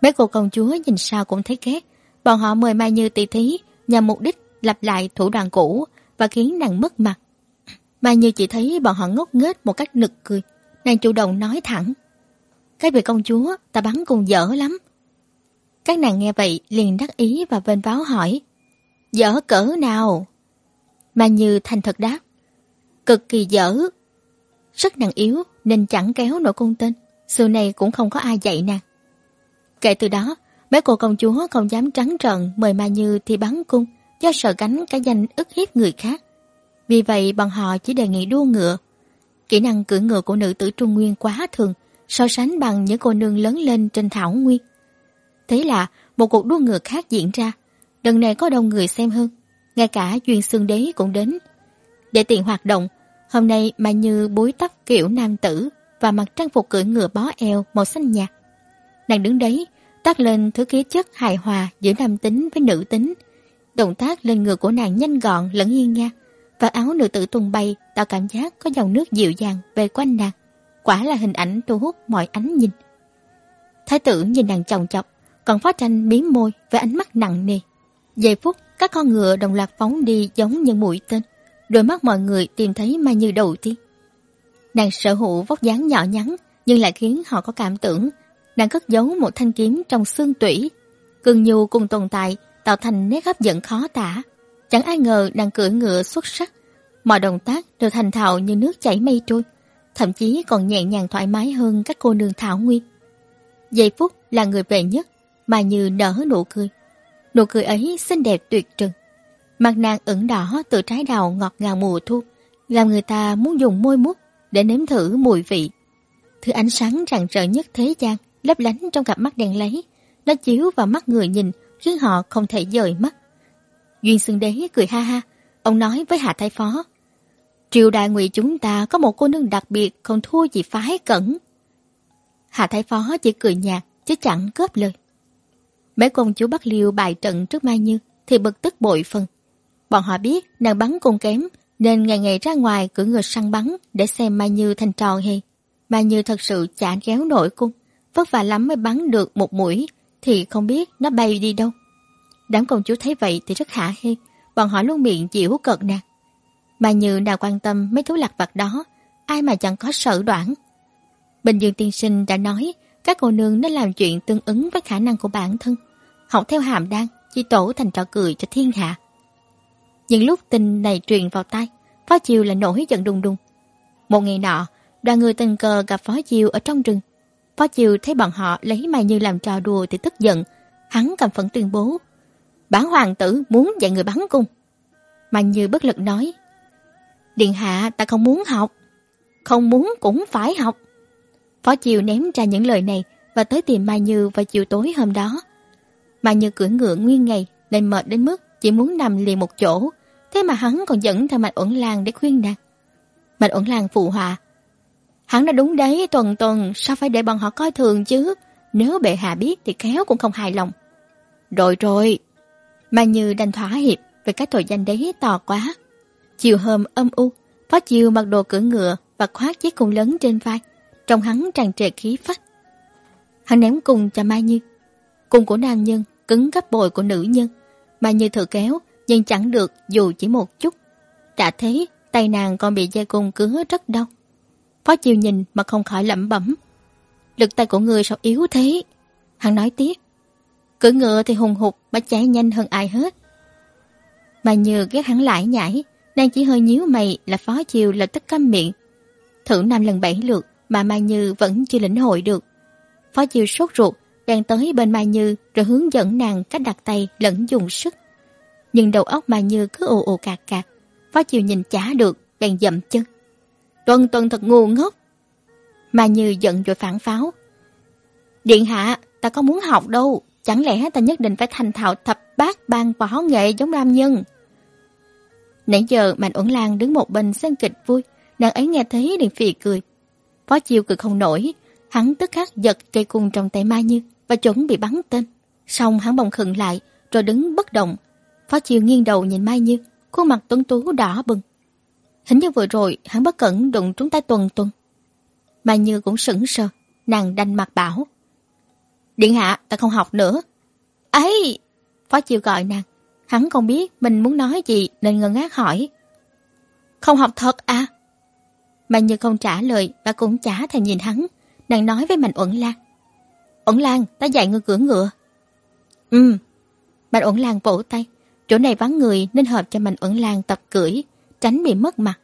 Mấy cô công chúa nhìn sao cũng thấy ghét. Bọn họ mời Mai Như tỷ thí nhằm mục đích lặp lại thủ đoạn cũ và khiến nàng mất mặt. Mai như chỉ thấy bọn họ ngốc nghếch một cách nực cười. Nàng chủ động nói thẳng. Các vị công chúa, ta bắn cùng dở lắm. Các nàng nghe vậy liền đắc ý và vênh váo hỏi. Dở cỡ nào? Mai như thành thật đáp. Cực kỳ dở. Rất nàng yếu nên chẳng kéo nổi cung tên. Xưa này cũng không có ai dạy nàng. Kể từ đó, mấy cô công chúa không dám trắng trợn mời Mai Như thì bắn cung do sợ gánh cái danh ức hiếp người khác. Vì vậy bọn họ chỉ đề nghị đua ngựa. Kỹ năng cưỡi ngựa của nữ tử Trung Nguyên quá thường, so sánh bằng những cô nương lớn lên trên thảo nguyên. Thế là một cuộc đua ngựa khác diễn ra. Lần này có đông người xem hơn. Ngay cả Duyên Xương Đế cũng đến. Để tiện hoạt động, hôm nay mà Như búi tóc kiểu nam tử và mặc trang phục cưỡi ngựa bó eo màu xanh nhạt. Nàng đứng đấy, tác lên thứ khí chất hài hòa giữa nam tính với nữ tính. Động tác lên ngựa của nàng nhanh gọn lẫn hiên nha, và áo nữ tử tung bay tạo cảm giác có dòng nước dịu dàng về quanh nàng. Quả là hình ảnh thu hút mọi ánh nhìn. Thái tử nhìn nàng chồng chọc, còn phó tranh miếm môi với ánh mắt nặng nề. Giây phút, các con ngựa đồng loạt phóng đi giống như mũi tên. Đôi mắt mọi người tìm thấy Mai Như đầu tiên. Nàng sở hữu vóc dáng nhỏ nhắn nhưng lại khiến họ có cảm tưởng nàng cất giấu một thanh kiếm trong xương tủy. Cương nhu cùng tồn tại tạo thành nét hấp dẫn khó tả. Chẳng ai ngờ nàng cưỡi ngựa xuất sắc. Mọi động tác đều thành thạo như nước chảy mây trôi. Thậm chí còn nhẹ nhàng thoải mái hơn các cô nương thảo nguyên. Giây phút là người về nhất mà như nở nụ cười. Nụ cười ấy xinh đẹp tuyệt trần. Mặt nàng ửng đỏ từ trái đào ngọt ngào mùa thu, làm người ta muốn dùng môi mút để nếm thử mùi vị. Thứ ánh sáng rạng rỡ nhất thế gian, lấp lánh trong cặp mắt đen lấy. Nó chiếu vào mắt người nhìn, khiến họ không thể dời mắt. Duyên Xương Đế cười ha ha, ông nói với Hạ Thái Phó. Triều đại ngụy chúng ta có một cô nương đặc biệt không thua gì phái cẩn. Hạ Thái Phó chỉ cười nhạt, chứ chẳng cướp lời. Mấy công chúa Bắc Liêu bài trận trước Mai Như thì bực tức bội phần. Bọn họ biết nàng bắn cung kém nên ngày ngày ra ngoài cử người săn bắn để xem Mai Như thành trò hay. Mai Như thật sự chả kéo nổi cung, vất vả lắm mới bắn được một mũi thì không biết nó bay đi đâu. Đám công chúa thấy vậy thì rất hả hê, bọn họ luôn miệng chịu cợt nè mà Như nào quan tâm mấy thú lạc vặt đó, ai mà chẳng có sở đoạn. Bình Dương tiên sinh đã nói các cô nương nên làm chuyện tương ứng với khả năng của bản thân, học theo hàm đan, chỉ tổ thành trò cười cho thiên hạ. Những lúc tin này truyền vào tai, Phó Chiêu lại nổi giận đùng đùng. Một ngày nọ, đoàn người tình cờ gặp Phó Chiêu ở trong rừng. Phó Chiêu thấy bọn họ lấy Mai Như làm trò đùa thì tức giận. Hắn cầm phẫn tuyên bố. Bản hoàng tử muốn dạy người bắn cung. Mai Như bất lực nói. Điện hạ ta không muốn học. Không muốn cũng phải học. Phó Chiêu ném ra những lời này và tới tìm Mai Như vào chiều tối hôm đó. Mai Như cưỡi ngựa nguyên ngày nên mệt đến mức chỉ muốn nằm liền một chỗ. Thế mà hắn còn dẫn theo Mạch Uẩn Lan để khuyên nàng. Mạch Uẩn Lan phụ họa. Hắn đã đúng đấy tuần tuần, sao phải để bọn họ coi thường chứ? Nếu bệ hạ biết thì khéo cũng không hài lòng. Rồi rồi. Mà như đành thỏa hiệp về cái tội danh đấy to quá. Chiều hôm âm u, Phó Chiều mặc đồ cưỡi ngựa và khoác chiếc cung lớn trên vai. Trong hắn tràn trề khí phách. Hắn ném cung cho Mai Như. Cung của nam nhân cứng gấp bội của nữ nhân. Mai Như thử kéo nhưng chẳng được dù chỉ một chút. Đã thế, tay nàng còn bị dây cung cứa rất đau. Phó Chiều nhìn mà không khỏi lẩm bẩm. Lực tay của người sao yếu thế? Hắn nói tiếp. Cưỡi ngựa thì hùng hục mà chạy nhanh hơn ai hết. Mà như ghét hắn lại nhảy, nàng chỉ hơi nhíu mày là Phó Chiều lập tức câm miệng. Thử năm lần bảy lượt mà Mai Như vẫn chưa lĩnh hội được. Phó Chiều sốt ruột, đang tới bên Mai Như rồi hướng dẫn nàng cách đặt tay lẫn dùng sức nhưng đầu óc mai như cứ ồ ồ cạc cạc. Phó Chiều nhìn chả được, bèn dậm chân. Tuần tuần thật ngu ngốc. Mà như giận rồi phản pháo. Điện hạ, ta có muốn học đâu, chẳng lẽ ta nhất định phải thành thạo thập bát ban võ nghệ giống nam nhân. Nãy giờ Mạnh Uẩn Lan đứng một bên xem kịch vui, nàng ấy nghe thấy liền phì cười. Phó Chiêu cười không nổi, hắn tức khắc giật cây cung trong tay Mai Như và chuẩn bị bắn tên. Xong hắn bồng khựng lại, rồi đứng bất động, Phó Chiêu nghiêng đầu nhìn Mai Như, khuôn mặt tuấn tú đỏ bừng. Hình như vừa rồi hắn bất cẩn đụng trúng tay tuần tuần. Mai Như cũng sững sờ, nàng đanh mặt bảo. Điện hạ, ta không học nữa. ấy Phó Chiêu gọi nàng. Hắn không biết mình muốn nói gì nên ngơ ngác hỏi. Không học thật à? Mà như không trả lời và cũng chả thèm nhìn hắn, nàng nói với Mạnh Uẩn Lan. Uẩn Lan, ta dạy ngươi cưỡi ngựa. Ừ. Mạnh Uẩn Lan vỗ tay. Chỗ này vắng người nên hợp cho Mạnh Uẩn Lan tập cưỡi, tránh bị mất mặt.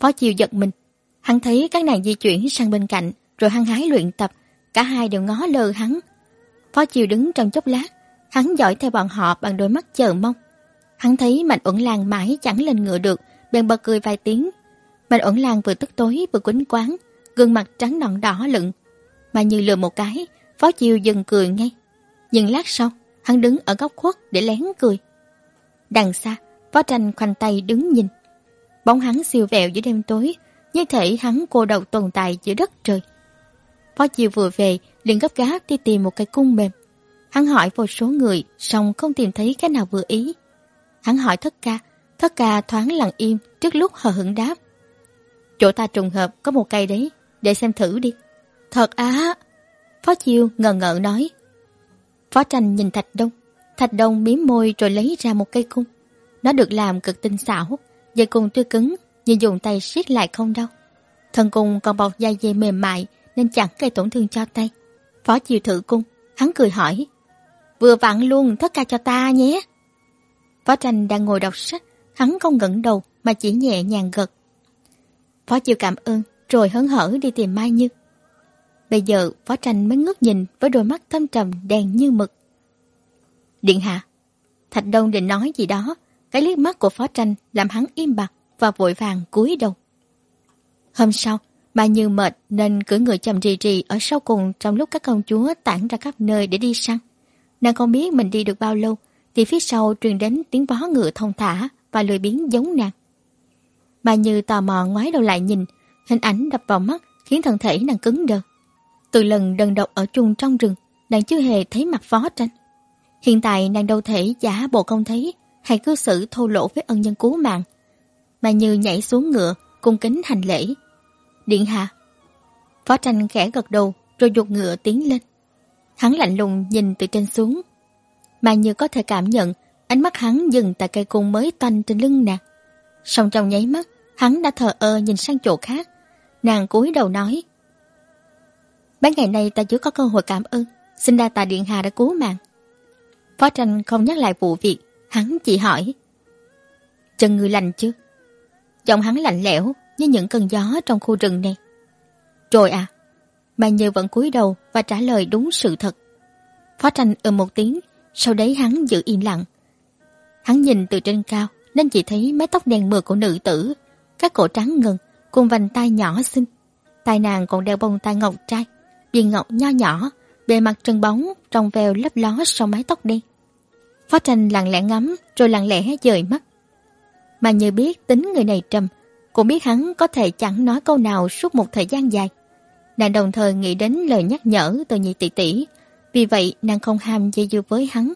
Phó chiêu giật mình. Hắn thấy các nàng di chuyển sang bên cạnh, rồi hăng hái luyện tập. Cả hai đều ngó lơ hắn. Phó chiêu đứng trong chốc lát, hắn dõi theo bọn họ bằng đôi mắt chờ mong. Hắn thấy Mạnh Uẩn Lan mãi chẳng lên ngựa được, bèn bật cười vài tiếng. Mạnh Uẩn Lan vừa tức tối vừa quýnh quán, gương mặt trắng nõn đỏ lựng. Mà như lừa một cái, Phó Chiêu dừng cười ngay. Nhưng lát sau, hắn đứng ở góc khuất để lén cười. Đằng xa, Phó Tranh khoanh tay đứng nhìn. Bóng hắn siêu vẹo giữa đêm tối, như thể hắn cô độc tồn tại giữa đất trời. Phó Chiêu vừa về, liền gấp gáp đi tìm một cây cung mềm. Hắn hỏi vô số người, song không tìm thấy cái nào vừa ý. Hắn hỏi thất ca, thất ca thoáng lặng im trước lúc hờ hững đáp. Chỗ ta trùng hợp có một cây đấy, để xem thử đi. Thật á! Phó Chiêu ngờ ngợ nói. Phó Tranh nhìn Thạch Đông. Thạch Đông miếm môi rồi lấy ra một cây cung. Nó được làm cực tinh xảo, dây cung tươi cứng, nhưng dùng tay siết lại không đau. Thân cung còn bọc dây dây mềm mại nên chẳng gây tổn thương cho tay. Phó Chiều thử cung, hắn cười hỏi. Vừa vặn luôn thất ca cho ta nhé. Phó Tranh đang ngồi đọc sách, hắn không ngẩng đầu mà chỉ nhẹ nhàng gật. Phó Chiều cảm ơn, rồi hớn hở đi tìm Mai Như. Bây giờ Phó Tranh mới ngước nhìn với đôi mắt thâm trầm đen như mực. Điện hạ. Thạch Đông định nói gì đó, cái liếc mắt của Phó Tranh làm hắn im bặt và vội vàng cúi đầu. Hôm sau, bà Như mệt nên cử người chồng rì rì ở sau cùng trong lúc các công chúa tản ra khắp nơi để đi săn. Nàng không biết mình đi được bao lâu, thì phía sau truyền đến tiếng vó ngựa thông thả và lười biếng giống nàng. bà Như tò mò ngoái đầu lại nhìn, hình ảnh đập vào mắt khiến thân thể nàng cứng đờ. Từ lần đần độc ở chung trong rừng, nàng chưa hề thấy mặt phó tranh. Hiện tại nàng đâu thể giả bộ không thấy hay cư xử thô lỗ với ân nhân cứu mạng. Mà như nhảy xuống ngựa, cung kính hành lễ. Điện hạ. Phó tranh khẽ gật đầu rồi dục ngựa tiến lên. Hắn lạnh lùng nhìn từ trên xuống. Mà như có thể cảm nhận ánh mắt hắn dừng tại cây cung mới toanh trên lưng nàng. Xong trong nháy mắt, hắn đã thờ ơ nhìn sang chỗ khác. Nàng cúi đầu nói. Mấy ngày nay ta chưa có cơ hội cảm ơn, xin đa tạ Điện Hà đã cứu mạng. Phó tranh không nhắc lại vụ việc, hắn chỉ hỏi. Chân người lành chứ? Giọng hắn lạnh lẽo như những cơn gió trong khu rừng này. Rồi à, mà Như vẫn cúi đầu và trả lời đúng sự thật. Phó tranh ừm một tiếng, sau đấy hắn giữ im lặng. Hắn nhìn từ trên cao nên chỉ thấy mái tóc đen mượt của nữ tử, các cổ trắng ngần cùng vành tay nhỏ xinh. Tai nàng còn đeo bông tai ngọc trai viên ngọc nho nhỏ, bề mặt trần bóng, trong veo lấp ló sau mái tóc đen. Phó tranh lặng lẽ ngắm, rồi lặng lẽ dời mắt. Mà như biết tính người này trầm, cũng biết hắn có thể chẳng nói câu nào suốt một thời gian dài. Nàng đồng thời nghĩ đến lời nhắc nhở từ nhị tỷ tỷ, vì vậy nàng không ham dây dưa với hắn,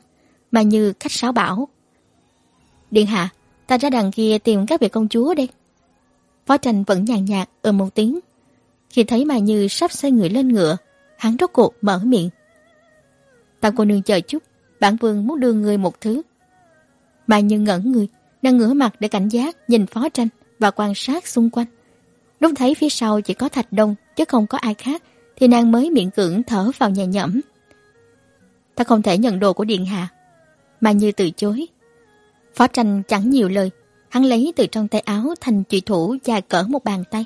mà như cách sáo bảo. Điện hạ, ta ra đằng kia tìm các vị công chúa đây. Phó tranh vẫn nhàn nhạt ở một tiếng. Khi thấy mà như sắp xoay người lên ngựa, hắn rốt cuộc mở miệng. Tam cô nương chờ chút, bản vương muốn đưa người một thứ. bà như ngẩn người, đang ngửa mặt để cảnh giác nhìn phó tranh và quan sát xung quanh. Lúc thấy phía sau chỉ có thạch đông chứ không có ai khác thì nàng mới miệng cưỡng thở vào nhà nhẫm Ta không thể nhận đồ của điện hạ. Mà như từ chối. Phó tranh chẳng nhiều lời, hắn lấy từ trong tay áo thành chủy thủ dài cỡ một bàn tay.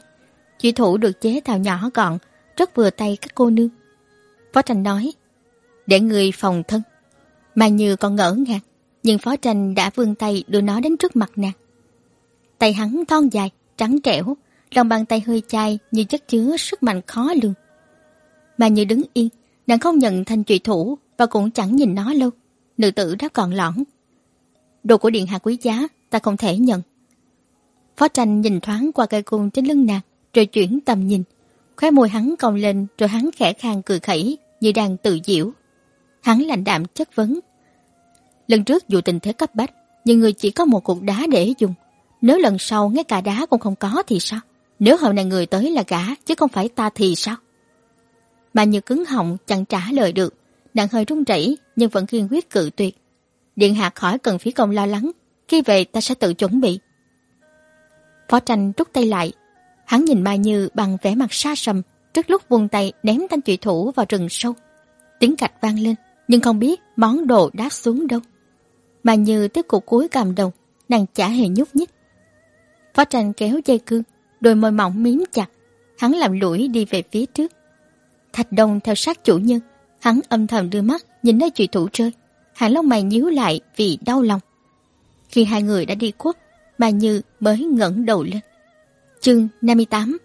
Chủy thủ được chế tạo nhỏ gọn, rất vừa tay các cô nương. Phó tranh nói, để người phòng thân. Mà như còn ngỡ ngàng, nhưng phó tranh đã vươn tay đưa nó đến trước mặt nàng. Tay hắn thon dài, trắng trẻo, lòng bàn tay hơi chai như chất chứa sức mạnh khó lường. Mà như đứng yên, nàng không nhận thanh trụy thủ và cũng chẳng nhìn nó lâu. Nữ tử đã còn lõn. Đồ của điện hạ quý giá, ta không thể nhận. Phó tranh nhìn thoáng qua cây cung trên lưng nàng, rồi chuyển tầm nhìn. Khóe môi hắn cong lên rồi hắn khẽ khang cười khẩy như đang tự diễu. Hắn lạnh đạm chất vấn. Lần trước dù tình thế cấp bách, nhưng người chỉ có một cục đá để dùng. Nếu lần sau ngay cả đá cũng không có thì sao? Nếu hôm nay người tới là gã chứ không phải ta thì sao? Mà như cứng họng chẳng trả lời được. Nàng hơi run rẩy nhưng vẫn kiên quyết cự tuyệt. Điện hạ khỏi cần phí công lo lắng. Khi về ta sẽ tự chuẩn bị. Phó tranh rút tay lại. Hắn nhìn Mai Như bằng vẻ mặt xa sầm, trước lúc vung tay ném thanh trụy thủ vào rừng sâu. Tiếng cạch vang lên, nhưng không biết món đồ đáp xuống đâu mà Như tới cục cuối cầm đầu, nàng chả hề nhúc nhích. Phó tranh kéo dây cương, đôi môi mỏng miếm chặt, hắn làm lũi đi về phía trước. Thạch Đông theo sát chủ nhân, hắn âm thầm đưa mắt nhìn nơi trụy thủ rơi. Hàng lông mày nhíu lại vì đau lòng. Khi hai người đã đi khuất, mà Như mới ngẩng đầu lên. Chương 58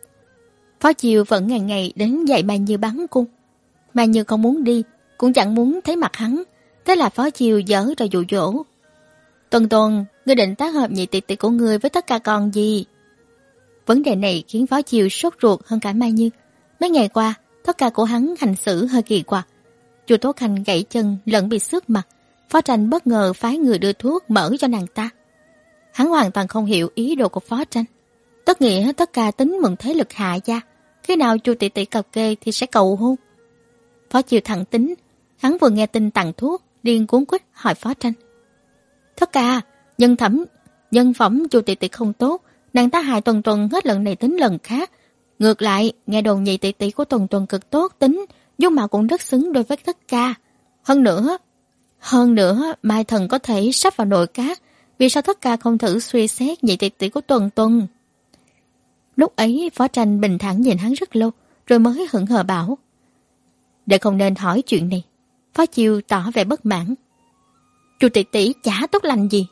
Phó Chiều vẫn ngày ngày đến dạy mà Như bắn cung. mà Như không muốn đi, cũng chẳng muốn thấy mặt hắn. Thế là Phó Chiều dở rồi dụ dỗ. Tuần tuần, ngươi định tác hợp nhị tỷ tỷ của ngươi với tất cả con gì? Vấn đề này khiến Phó Chiều sốt ruột hơn cả Mai Như. Mấy ngày qua, tất cả của hắn hành xử hơi kỳ quặc. Chu Tố Khanh gãy chân lẫn bị xước mặt. Phó Tranh bất ngờ phái người đưa thuốc mở cho nàng ta. Hắn hoàn toàn không hiểu ý đồ của Phó Tranh. Tất nghĩa tất cả tính mừng thế lực hạ gia. Khi nào chu tỷ tỷ cập kê thì sẽ cầu hôn. Phó Chiều thẳng tính, hắn vừa nghe tin tặng thuốc, liền cuốn quýt hỏi Phó Tranh. Thất ca, nhân thẩm, nhân phẩm chu tỷ tỷ không tốt, nàng ta hại tuần tuần hết lần này tính lần khác. Ngược lại, nghe đồn nhị tỷ tỷ của tuần tuần cực tốt tính, dung mạo cũng rất xứng đôi với thất ca. Hơn nữa, hơn nữa, Mai Thần có thể sắp vào nội các vì sao thất ca không thử suy xét nhị tỷ tỷ của tuần tuần? Lúc ấy, Phó Tranh bình thản nhìn hắn rất lâu, rồi mới hững hờ bảo. Để không nên hỏi chuyện này. Phó Chiêu tỏ vẻ bất mãn. Chu tỷ tỷ chả tốt lành gì.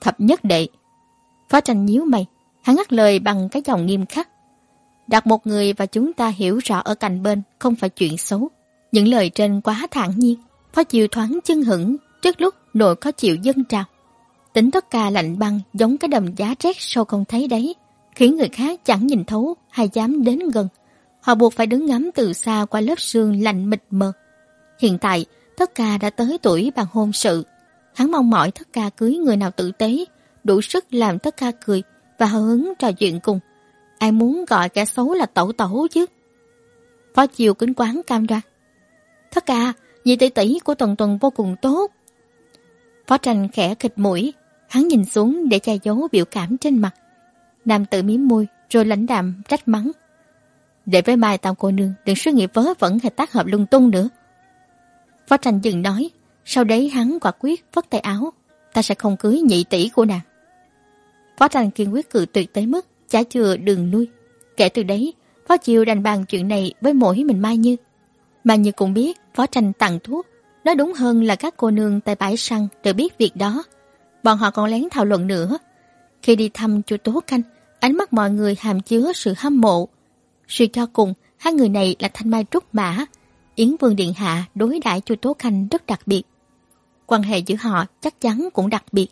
Thập nhất đệ. Phó Tranh nhíu mày, hắn ngắt lời bằng cái giọng nghiêm khắc. Đặt một người và chúng ta hiểu rõ ở cạnh bên không phải chuyện xấu. Những lời trên quá thản nhiên. Phó Chiêu thoáng chân hững trước lúc nội có chịu dân trào. Tính tất cả lạnh băng giống cái đầm giá rét sâu không thấy đấy, khiến người khác chẳng nhìn thấu hay dám đến gần. Họ buộc phải đứng ngắm từ xa qua lớp sương lạnh mịt mờ. Hiện tại, tất ca đã tới tuổi bằng hôn sự. Hắn mong mỏi tất ca cưới người nào tử tế, đủ sức làm tất ca cười và hào hứng trò chuyện cùng. Ai muốn gọi kẻ xấu là tẩu tẩu chứ? Phó chiều kính quán cam đoan. Tất ca nhị tỷ tỷ của tuần tuần vô cùng tốt. Phó tranh khẽ khịch mũi, hắn nhìn xuống để che giấu biểu cảm trên mặt. Nam tự miếm môi, rồi lãnh đạm trách mắng. Để với Mai Tam cô nương đừng suy nghĩ vớ vẩn hay tác hợp lung tung nữa. Phó tranh dừng nói, sau đấy hắn quả quyết vất tay áo. Ta sẽ không cưới nhị tỷ của nàng. Phó tranh kiên quyết cự tuyệt tới mức chả chừa đường nuôi. Kể từ đấy, Phó Chiêu đành bàn chuyện này với mỗi mình Mai Như. Mai Như cũng biết Phó tranh tặng thuốc. Nói đúng hơn là các cô nương tại bãi săn đều biết việc đó. Bọn họ còn lén thảo luận nữa. Khi đi thăm chu Tố Canh, ánh mắt mọi người hàm chứa sự hâm mộ. Suy cho cùng, hai người này là Thanh Mai Trúc Mã. Yến Vương Điện Hạ đối đãi chu Tố Khanh rất đặc biệt. Quan hệ giữa họ chắc chắn cũng đặc biệt.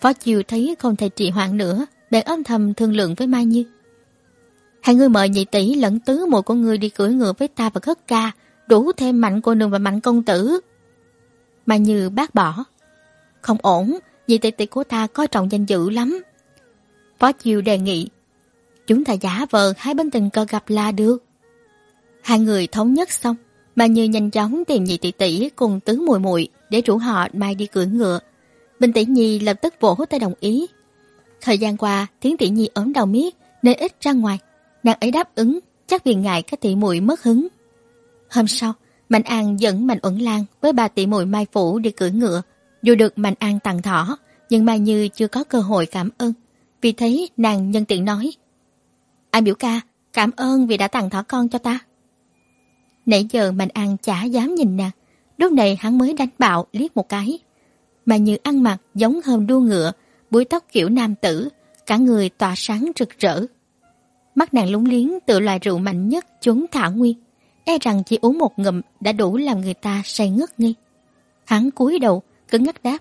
Phó Chiều thấy không thể trì hoãn nữa, bèn âm thầm thương lượng với Mai Như. Hai người mời nhị tỷ lẫn tứ một con người đi cưỡi ngựa với ta và khất ca, đủ thêm mạnh cô nương và mạnh công tử. Mai Như bác bỏ. Không ổn, nhị tỷ tỷ của ta coi trọng danh dự lắm. Phó Chiều đề nghị. Chúng ta giả vờ hai bên tình cờ gặp là được. Hai người thống nhất xong, bà Như nhanh chóng tìm nhị tỷ tỷ cùng tứ mùi muội để rủ họ mai đi cưỡi ngựa. Bình tỷ nhi lập tức vỗ tay đồng ý. Thời gian qua, tiếng tỷ nhi ốm đau miết nên ít ra ngoài. Nàng ấy đáp ứng, chắc vì ngại các tỷ muội mất hứng. Hôm sau, Mạnh An dẫn Mạnh Uẩn Lan với bà tỷ muội Mai Phủ đi cưỡi ngựa. Dù được Mạnh An tặng thỏ, nhưng Mai Như chưa có cơ hội cảm ơn. Vì thế nàng nhân tiện nói Anh biểu ca, cảm ơn vì đã tặng thỏ con cho ta. Nãy giờ Mạnh An chả dám nhìn nàng. Lúc này hắn mới đánh bạo liếc một cái. Mà như ăn mặc giống hơn đua ngựa, búi tóc kiểu nam tử, cả người tỏa sáng rực rỡ. Mắt nàng lúng liếng tự loại rượu mạnh nhất chốn thả nguyên, e rằng chỉ uống một ngụm đã đủ làm người ta say ngất ngay. Hắn cúi đầu, cứng ngắc đáp.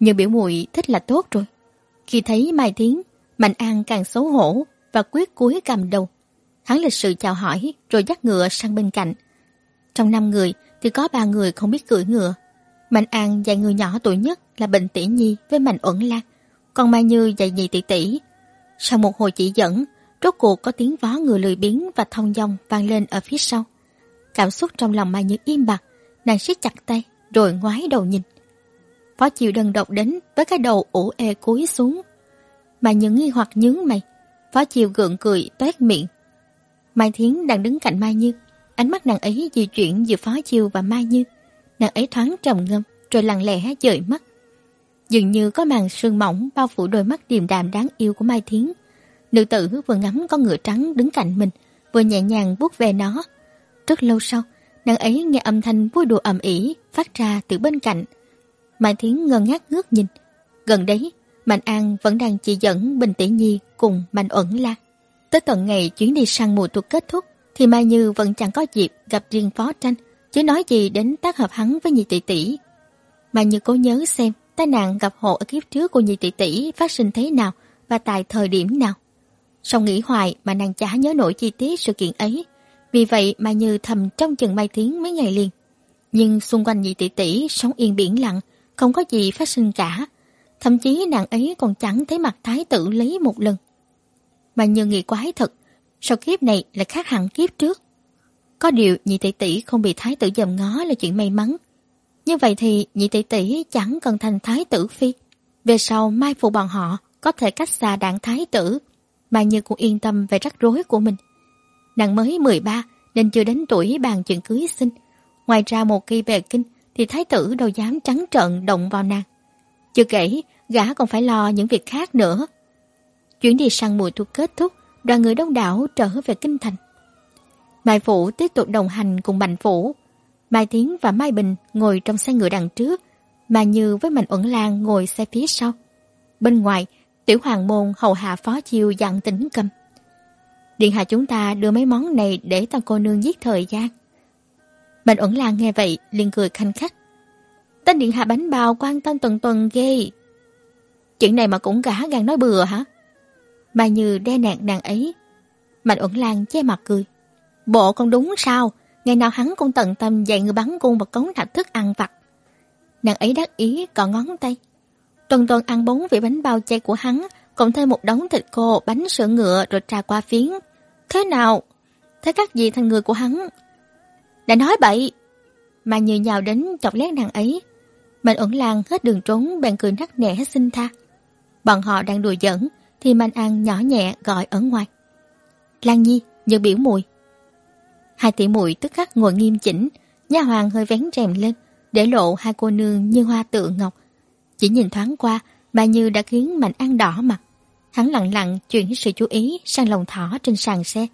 Nhưng biểu muội thích là tốt rồi. Khi thấy Mai Thiến, Mạnh An càng xấu hổ và quyết cúi cầm đầu. Hắn lịch sự chào hỏi rồi dắt ngựa sang bên cạnh. Trong năm người thì có ba người không biết cưỡi ngựa. Mạnh An dạy người nhỏ tuổi nhất là Bình Tỷ Nhi với Mạnh Uẩn Lan, còn Mai Như dạy nhị tỷ tỷ. Sau một hồi chỉ dẫn, rốt cuộc có tiếng vó người lười biếng và thông dong vang lên ở phía sau. Cảm xúc trong lòng Mai Như im bặt, nàng siết chặt tay rồi ngoái đầu nhìn. Phó Chiều đơn độc đến với cái đầu ủ ê cúi xuống. Mà những nghi hoặc nhướng mày. Phó chiều gượng cười toét miệng. Mai Thiến đang đứng cạnh Mai Như. Ánh mắt nàng ấy di chuyển giữa Phó Chiêu và Mai Như. Nàng ấy thoáng trầm ngâm rồi lặng lẽ dời mắt. Dường như có màn sương mỏng bao phủ đôi mắt điềm đạm đáng yêu của Mai Thiến. Nữ tử vừa ngắm con ngựa trắng đứng cạnh mình, vừa nhẹ nhàng vuốt về nó. Rất lâu sau, nàng ấy nghe âm thanh vui đùa ầm ĩ phát ra từ bên cạnh. Mai Thiến ngơ ngác ngước nhìn. Gần đấy, Mạnh An vẫn đang chỉ dẫn Bình Tỷ Nhi cùng Mạnh Uẩn Lan. Tới tận ngày chuyến đi săn mùa thuộc kết thúc, thì Mai Như vẫn chẳng có dịp gặp riêng Phó Tranh, chứ nói gì đến tác hợp hắn với nhị Tỷ Tỷ. Mai Như cố nhớ xem tai nạn gặp hộ ở kiếp trước của nhị Tỷ Tỷ phát sinh thế nào và tại thời điểm nào. Sau nghĩ hoài mà nàng chả nhớ nổi chi tiết sự kiện ấy. Vì vậy mà Như thầm trong chừng Mai Thiến mấy ngày liền. Nhưng xung quanh nhị Tỷ Tỷ sống yên biển lặng, không có gì phát sinh cả. Thậm chí nàng ấy còn chẳng thấy mặt thái tử lấy một lần. Mà Như nghĩ quái thật, sau kiếp này là khác hẳn kiếp trước. Có điều nhị tỷ tỷ không bị thái tử dòm ngó là chuyện may mắn. Như vậy thì nhị tỷ tỷ chẳng cần thành thái tử phi. Về sau mai phụ bọn họ có thể cách xa đảng thái tử, mà như cũng yên tâm về rắc rối của mình. Nàng mới 13 nên chưa đến tuổi bàn chuyện cưới sinh. Ngoài ra một khi về kinh thì thái tử đâu dám trắng trợn động vào nàng. Chưa kể, gã còn phải lo những việc khác nữa. Chuyến đi săn mùa thu kết thúc, đoàn người đông đảo trở về kinh thành. Mai Phủ tiếp tục đồng hành cùng Bành Phủ. Mai Tiến và Mai Bình ngồi trong xe ngựa đằng trước, mà Như với Mạnh Uẩn Lan ngồi xe phía sau. Bên ngoài, Tiểu Hoàng Môn hầu hạ phó chiêu dặn tỉnh cầm. Điện hạ chúng ta đưa mấy món này để tao cô nương giết thời gian. Mạnh Uẩn Lan nghe vậy liền cười khanh khách. Tên điện hạ bánh bao quan tâm tuần tuần ghê. Chuyện này mà cũng gã gan nói bừa hả? Mà Như đe nạt nàng ấy. Mạnh Uẩn Lan che mặt cười. Bộ con đúng sao? Ngày nào hắn cũng tận tâm dạy người bắn cung và cống thạch thức ăn vặt. Nàng ấy đắc ý còn ngón tay. Tuần tuần ăn bốn vị bánh bao chay của hắn, cộng thêm một đống thịt khô, bánh sữa ngựa rồi trà qua phiến. Thế nào? Thế các gì thành người của hắn? Đã nói bậy! Mà như nhào đến chọc lét nàng ấy. Mạnh ẩn lan hết đường trốn bèn cười nắc nẻ hết xin tha. Bọn họ đang đùa giỡn thì Mạnh An nhỏ nhẹ gọi ở ngoài. Lan Nhi, nhận biểu mùi. Hai tỷ muội tức khắc ngồi nghiêm chỉnh, nha hoàng hơi vén rèm lên, để lộ hai cô nương như hoa tượng ngọc. Chỉ nhìn thoáng qua, bà Như đã khiến Mạnh An đỏ mặt. Hắn lặng lặng chuyển sự chú ý sang lồng thỏ trên sàn xe.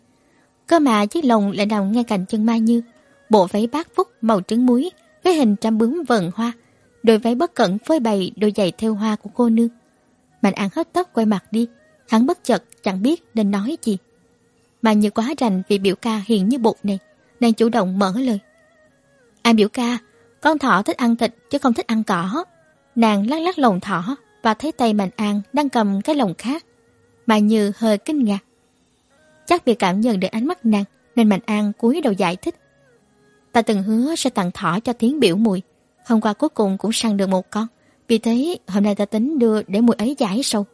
Cơ mà chiếc lồng lại nằm ngay cạnh chân Mai Như, bộ váy bát phúc màu trứng muối với hình trăm bướm vần hoa, đôi váy bất cẩn phơi bày đôi giày theo hoa của cô nương. Mạnh An hất tóc quay mặt đi, hắn bất chợt chẳng biết nên nói gì. Mà như quá rành vì biểu ca hiền như bột này, nàng chủ động mở lời. Anh biểu ca, con thỏ thích ăn thịt chứ không thích ăn cỏ. Nàng lắc lắc lồng thỏ và thấy tay Mạnh An đang cầm cái lồng khác. Mà như hơi kinh ngạc. Chắc vì cảm nhận được ánh mắt nàng nên Mạnh An cúi đầu giải thích. Ta từng hứa sẽ tặng thỏ cho tiếng biểu mùi. Hôm qua cuối cùng cũng săn được một con. Vì thế hôm nay ta tính đưa để mùi ấy giải sâu.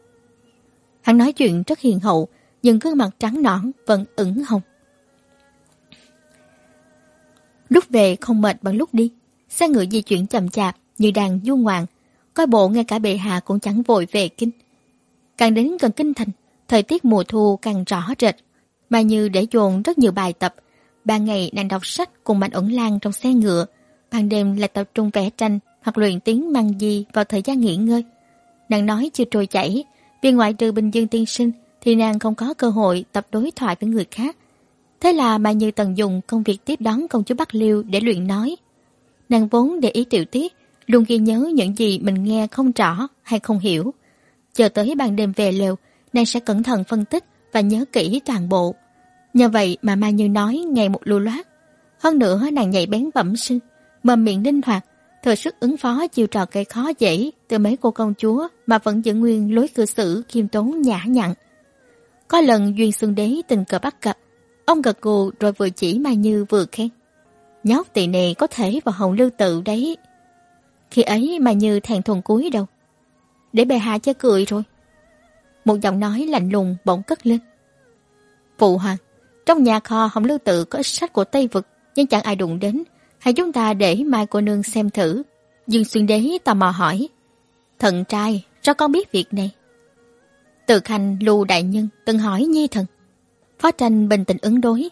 Hắn nói chuyện rất hiền hậu, nhưng gương mặt trắng nõn vẫn ửng hồng. Lúc về không mệt bằng lúc đi, xe ngựa di chuyển chậm chạp như đàn du ngoạn, coi bộ ngay cả bệ hạ cũng chẳng vội về kinh. Càng đến gần kinh thành, thời tiết mùa thu càng rõ rệt, mà như để dồn rất nhiều bài tập. Ban ngày nàng đọc sách cùng Mạnh ẩn lan trong xe ngựa, ban đêm lại tập trung vẽ tranh hoặc luyện tiếng mang di vào thời gian nghỉ ngơi. Nàng nói chưa trôi chảy, vì ngoại trừ Bình Dương tiên sinh thì nàng không có cơ hội tập đối thoại với người khác. Thế là mà như tận dụng công việc tiếp đón công chúa Bắc Liêu để luyện nói. Nàng vốn để ý tiểu tiết, luôn ghi nhớ những gì mình nghe không rõ hay không hiểu. Chờ tới ban đêm về lều, nàng sẽ cẩn thận phân tích và nhớ kỹ toàn bộ. Nhờ vậy mà Mai Như nói ngày một lưu loát. Hơn nữa nàng nhạy bén bẩm sinh, mầm miệng linh hoạt, thừa sức ứng phó chiêu trò gây khó dễ từ mấy cô công chúa mà vẫn giữ nguyên lối cư xử khiêm tốn nhã nhặn. Có lần Duyên Xuân Đế tình cờ bắt gặp, ông gật gù rồi vừa chỉ Mai Như vừa khen. Nhóc tỳ này có thể vào hồng lưu tự đấy. Khi ấy Mai Như thèn thuần cúi đầu. Để bề hạ cho cười rồi. Một giọng nói lạnh lùng bỗng cất lên. Phụ hoàng, trong nhà kho hồng lưu tự có sách của Tây Vực nhưng chẳng ai đụng đến. Hay chúng ta để mai cô nương xem thử. Dương Xuyên Đế tò mò hỏi. Thần trai, sao con biết việc này? Từ khanh lưu đại nhân từng hỏi Nhi Thần. Phó tranh bình tĩnh ứng đối.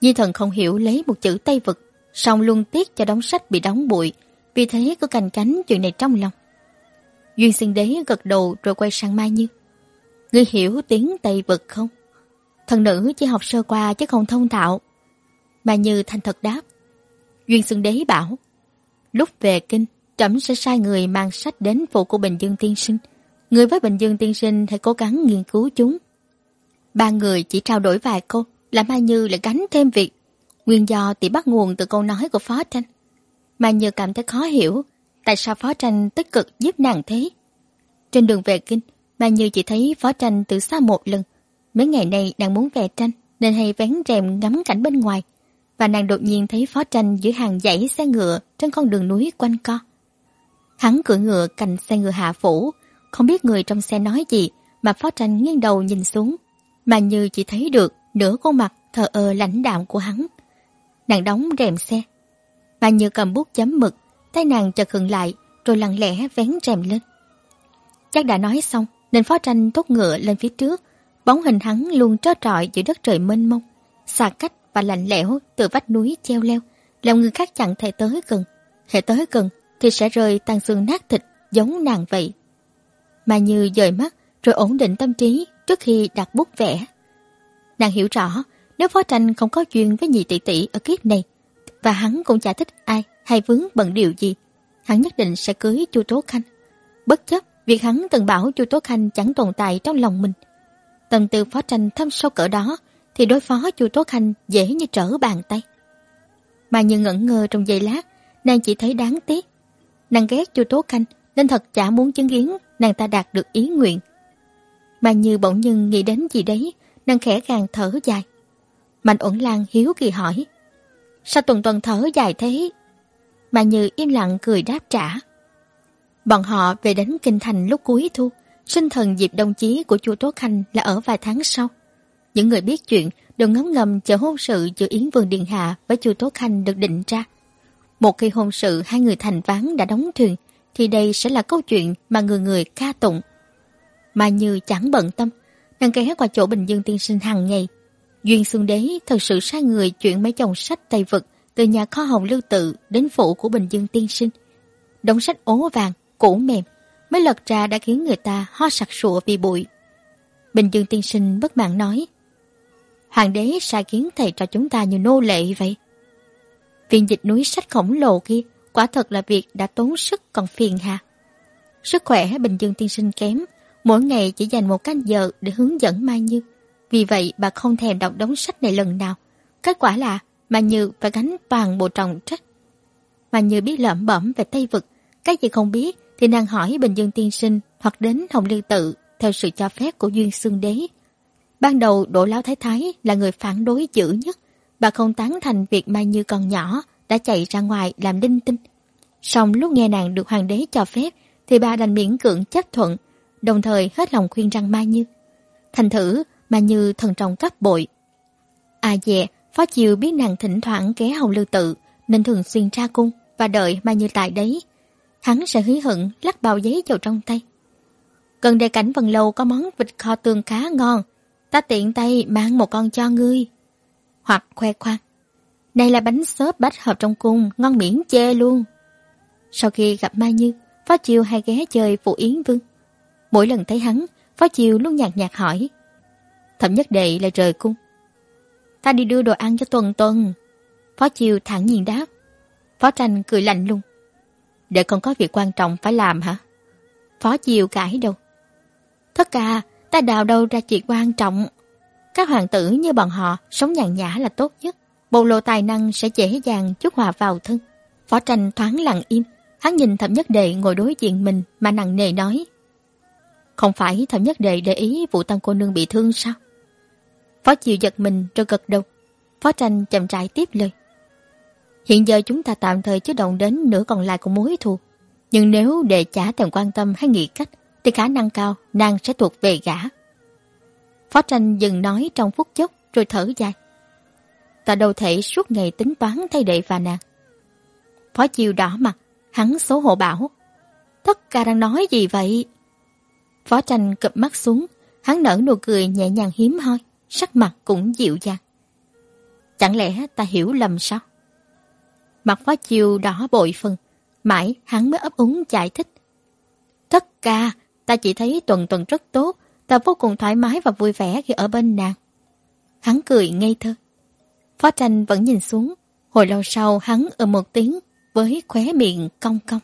Nhi Thần không hiểu lấy một chữ Tây Vực, song luôn tiếc cho đóng sách bị đóng bụi, vì thế cứ cành cánh chuyện này trong lòng. Duyên Xuyên đế gật đầu rồi quay sang Mai Như. Ngươi hiểu tiếng Tây Vực không? Thần nữ chỉ học sơ qua chứ không thông thạo. Mai Như thành thật đáp. Duyên xưng đế bảo. Lúc về kinh, trẫm sẽ sai người mang sách đến phủ của Bình Dương Tiên Sinh. Người với Bình Dương Tiên Sinh hãy cố gắng nghiên cứu chúng. Ba người chỉ trao đổi vài câu, làm Mai Như lại gánh thêm việc. Nguyên do thì bắt nguồn từ câu nói của Phó Tranh. Mai Như cảm thấy khó hiểu, tại sao Phó Tranh tích cực giúp nàng thế. Trên đường về kinh, Mai Như chỉ thấy Phó Tranh từ xa một lần. Mấy ngày nay nàng muốn về tranh, nên hay vén rèm ngắm cảnh bên ngoài. Và nàng đột nhiên thấy Phó Tranh giữa hàng dãy xe ngựa trên con đường núi quanh co. Hắn cưỡi ngựa cạnh xe ngựa hạ phủ, không biết người trong xe nói gì mà Phó Tranh nghiêng đầu nhìn xuống, mà như chỉ thấy được nửa khuôn mặt thờ ơ lãnh đạm của hắn. Nàng đóng rèm xe, mà như cầm bút chấm mực, tay nàng chợt khựng lại rồi lặng lẽ vén rèm lên. Chắc đã nói xong nên Phó Tranh thúc ngựa lên phía trước, bóng hình hắn luôn trơ trọi giữa đất trời mênh mông, xa cách và lạnh lẽo từ vách núi treo leo, làm người khác chẳng thể tới gần. Hệ tới gần thì sẽ rơi tan xương nát thịt giống nàng vậy. Mà như dời mắt rồi ổn định tâm trí trước khi đặt bút vẽ. Nàng hiểu rõ nếu phó tranh không có duyên với nhị tỷ tỷ ở kiếp này và hắn cũng chả thích ai hay vướng bận điều gì, hắn nhất định sẽ cưới chu Tố Khanh. Bất chấp việc hắn từng bảo chu Tố Khanh chẳng tồn tại trong lòng mình. Tâm tư phó tranh thâm sâu cỡ đó thì đối phó chu Tố Khanh dễ như trở bàn tay. Mà như ngẩn ngơ trong giây lát, nàng chỉ thấy đáng tiếc Nàng ghét chu Tố Khanh nên thật chả muốn chứng kiến nàng ta đạt được ý nguyện. Mà như bỗng nhiên nghĩ đến gì đấy, nàng khẽ gàng thở dài. Mạnh ẩn lan hiếu kỳ hỏi. Sao tuần tuần thở dài thế? Mà như im lặng cười đáp trả. Bọn họ về đến Kinh Thành lúc cuối thu, sinh thần dịp đồng chí của chu Tố Khanh là ở vài tháng sau. Những người biết chuyện đều ngấm ngầm chờ hôn sự giữa Yến Vương Điện Hạ với chu Tố Khanh được định ra. Một khi hôn sự hai người thành ván đã đóng thuyền, thì đây sẽ là câu chuyện mà người người ca tụng. Mà như chẳng bận tâm, nàng ghé qua chỗ Bình Dương tiên sinh hàng ngày. Duyên Xuân Đế thật sự sai người chuyển mấy chồng sách Tây Vực từ nhà kho hồng lưu tự đến phủ của Bình Dương tiên sinh. Đống sách ố vàng, cũ mềm, mới lật ra đã khiến người ta ho sặc sụa vì bụi. Bình Dương tiên sinh bất mãn nói, Hoàng đế sai kiến thầy cho chúng ta như nô lệ vậy. Viện dịch núi sách khổng lồ kia quả thật là việc đã tốn sức còn phiền hà. Sức khỏe Bình Dương tiên sinh kém, mỗi ngày chỉ dành một canh giờ để hướng dẫn Mai Như. Vì vậy bà không thèm đọc đống sách này lần nào. Kết quả là Mai Như phải gánh toàn bộ trọng trách. Mai Như biết lẩm bẩm về Tây Vực, cái gì không biết thì nàng hỏi Bình Dương tiên sinh hoặc đến Hồng Liên Tự theo sự cho phép của Duyên Xương Đế. Ban đầu Đỗ Lão Thái Thái là người phản đối dữ nhất, bà không tán thành việc Mai Như còn nhỏ đã chạy ra ngoài làm đinh tinh. Xong lúc nghe nàng được hoàng đế cho phép thì bà đành miễn cưỡng chấp thuận, đồng thời hết lòng khuyên răng Mai Như. Thành thử, Mai Như thần trọng cấp bội. À dè, Phó Chiều biết nàng thỉnh thoảng ghé hồng lưu tự nên thường xuyên ra cung và đợi Mai Như tại đấy. Hắn sẽ hí hận lắc bao giấy vào trong tay. Gần đây cảnh vân lâu có món vịt kho tương khá ngon, ta tiện tay mang một con cho ngươi hoặc khoe khoang. Đây là bánh xốp bách hợp trong cung, ngon miễn chê luôn. Sau khi gặp Mai Như, Phó Chiêu hay ghé chơi phụ Yến Vương. Mỗi lần thấy hắn, Phó Chiêu luôn nhạt nhạt hỏi. Thẩm nhất đệ lại rời cung. Ta đi đưa đồ ăn cho Tuần Tuần. Phó Chiêu thẳng nhiên đáp. Phó Tranh cười lạnh luôn. Để còn có việc quan trọng phải làm hả? Phó Chiêu cãi đâu. Thất ca, ta đào đâu ra chuyện quan trọng. Các hoàng tử như bọn họ sống nhàn nhã là tốt nhất. Bộ lộ tài năng sẽ dễ dàng chút hòa vào thân. Phó tranh thoáng lặng im. Hắn nhìn thẩm nhất đệ ngồi đối diện mình mà nặng nề nói. Không phải thẩm nhất đệ để ý vụ tăng cô nương bị thương sao? Phó chiều giật mình rồi gật đầu. Phó tranh chậm rãi tiếp lời. Hiện giờ chúng ta tạm thời chứ động đến nửa còn lại của mối thù. Nhưng nếu đệ chả thèm quan tâm hay nghĩ cách, thì khả năng cao nàng sẽ thuộc về gã. Phó tranh dừng nói trong phút chốc rồi thở dài. Ta đâu thể suốt ngày tính toán thay đệ và nàng. Phó chiều đỏ mặt, hắn xấu hổ bảo. Tất cả đang nói gì vậy? Phó tranh cụp mắt xuống, Hắn nở nụ cười nhẹ nhàng hiếm hoi, sắc mặt cũng dịu dàng. Chẳng lẽ ta hiểu lầm sao? Mặt phó chiều đỏ bội phần, mãi hắn mới ấp úng giải thích. Tất cả, ta chỉ thấy tuần tuần rất tốt, ta vô cùng thoải mái và vui vẻ khi ở bên nàng. Hắn cười ngây thơ. Phó tranh vẫn nhìn xuống, hồi lâu sau hắn ở một tiếng với khóe miệng cong cong.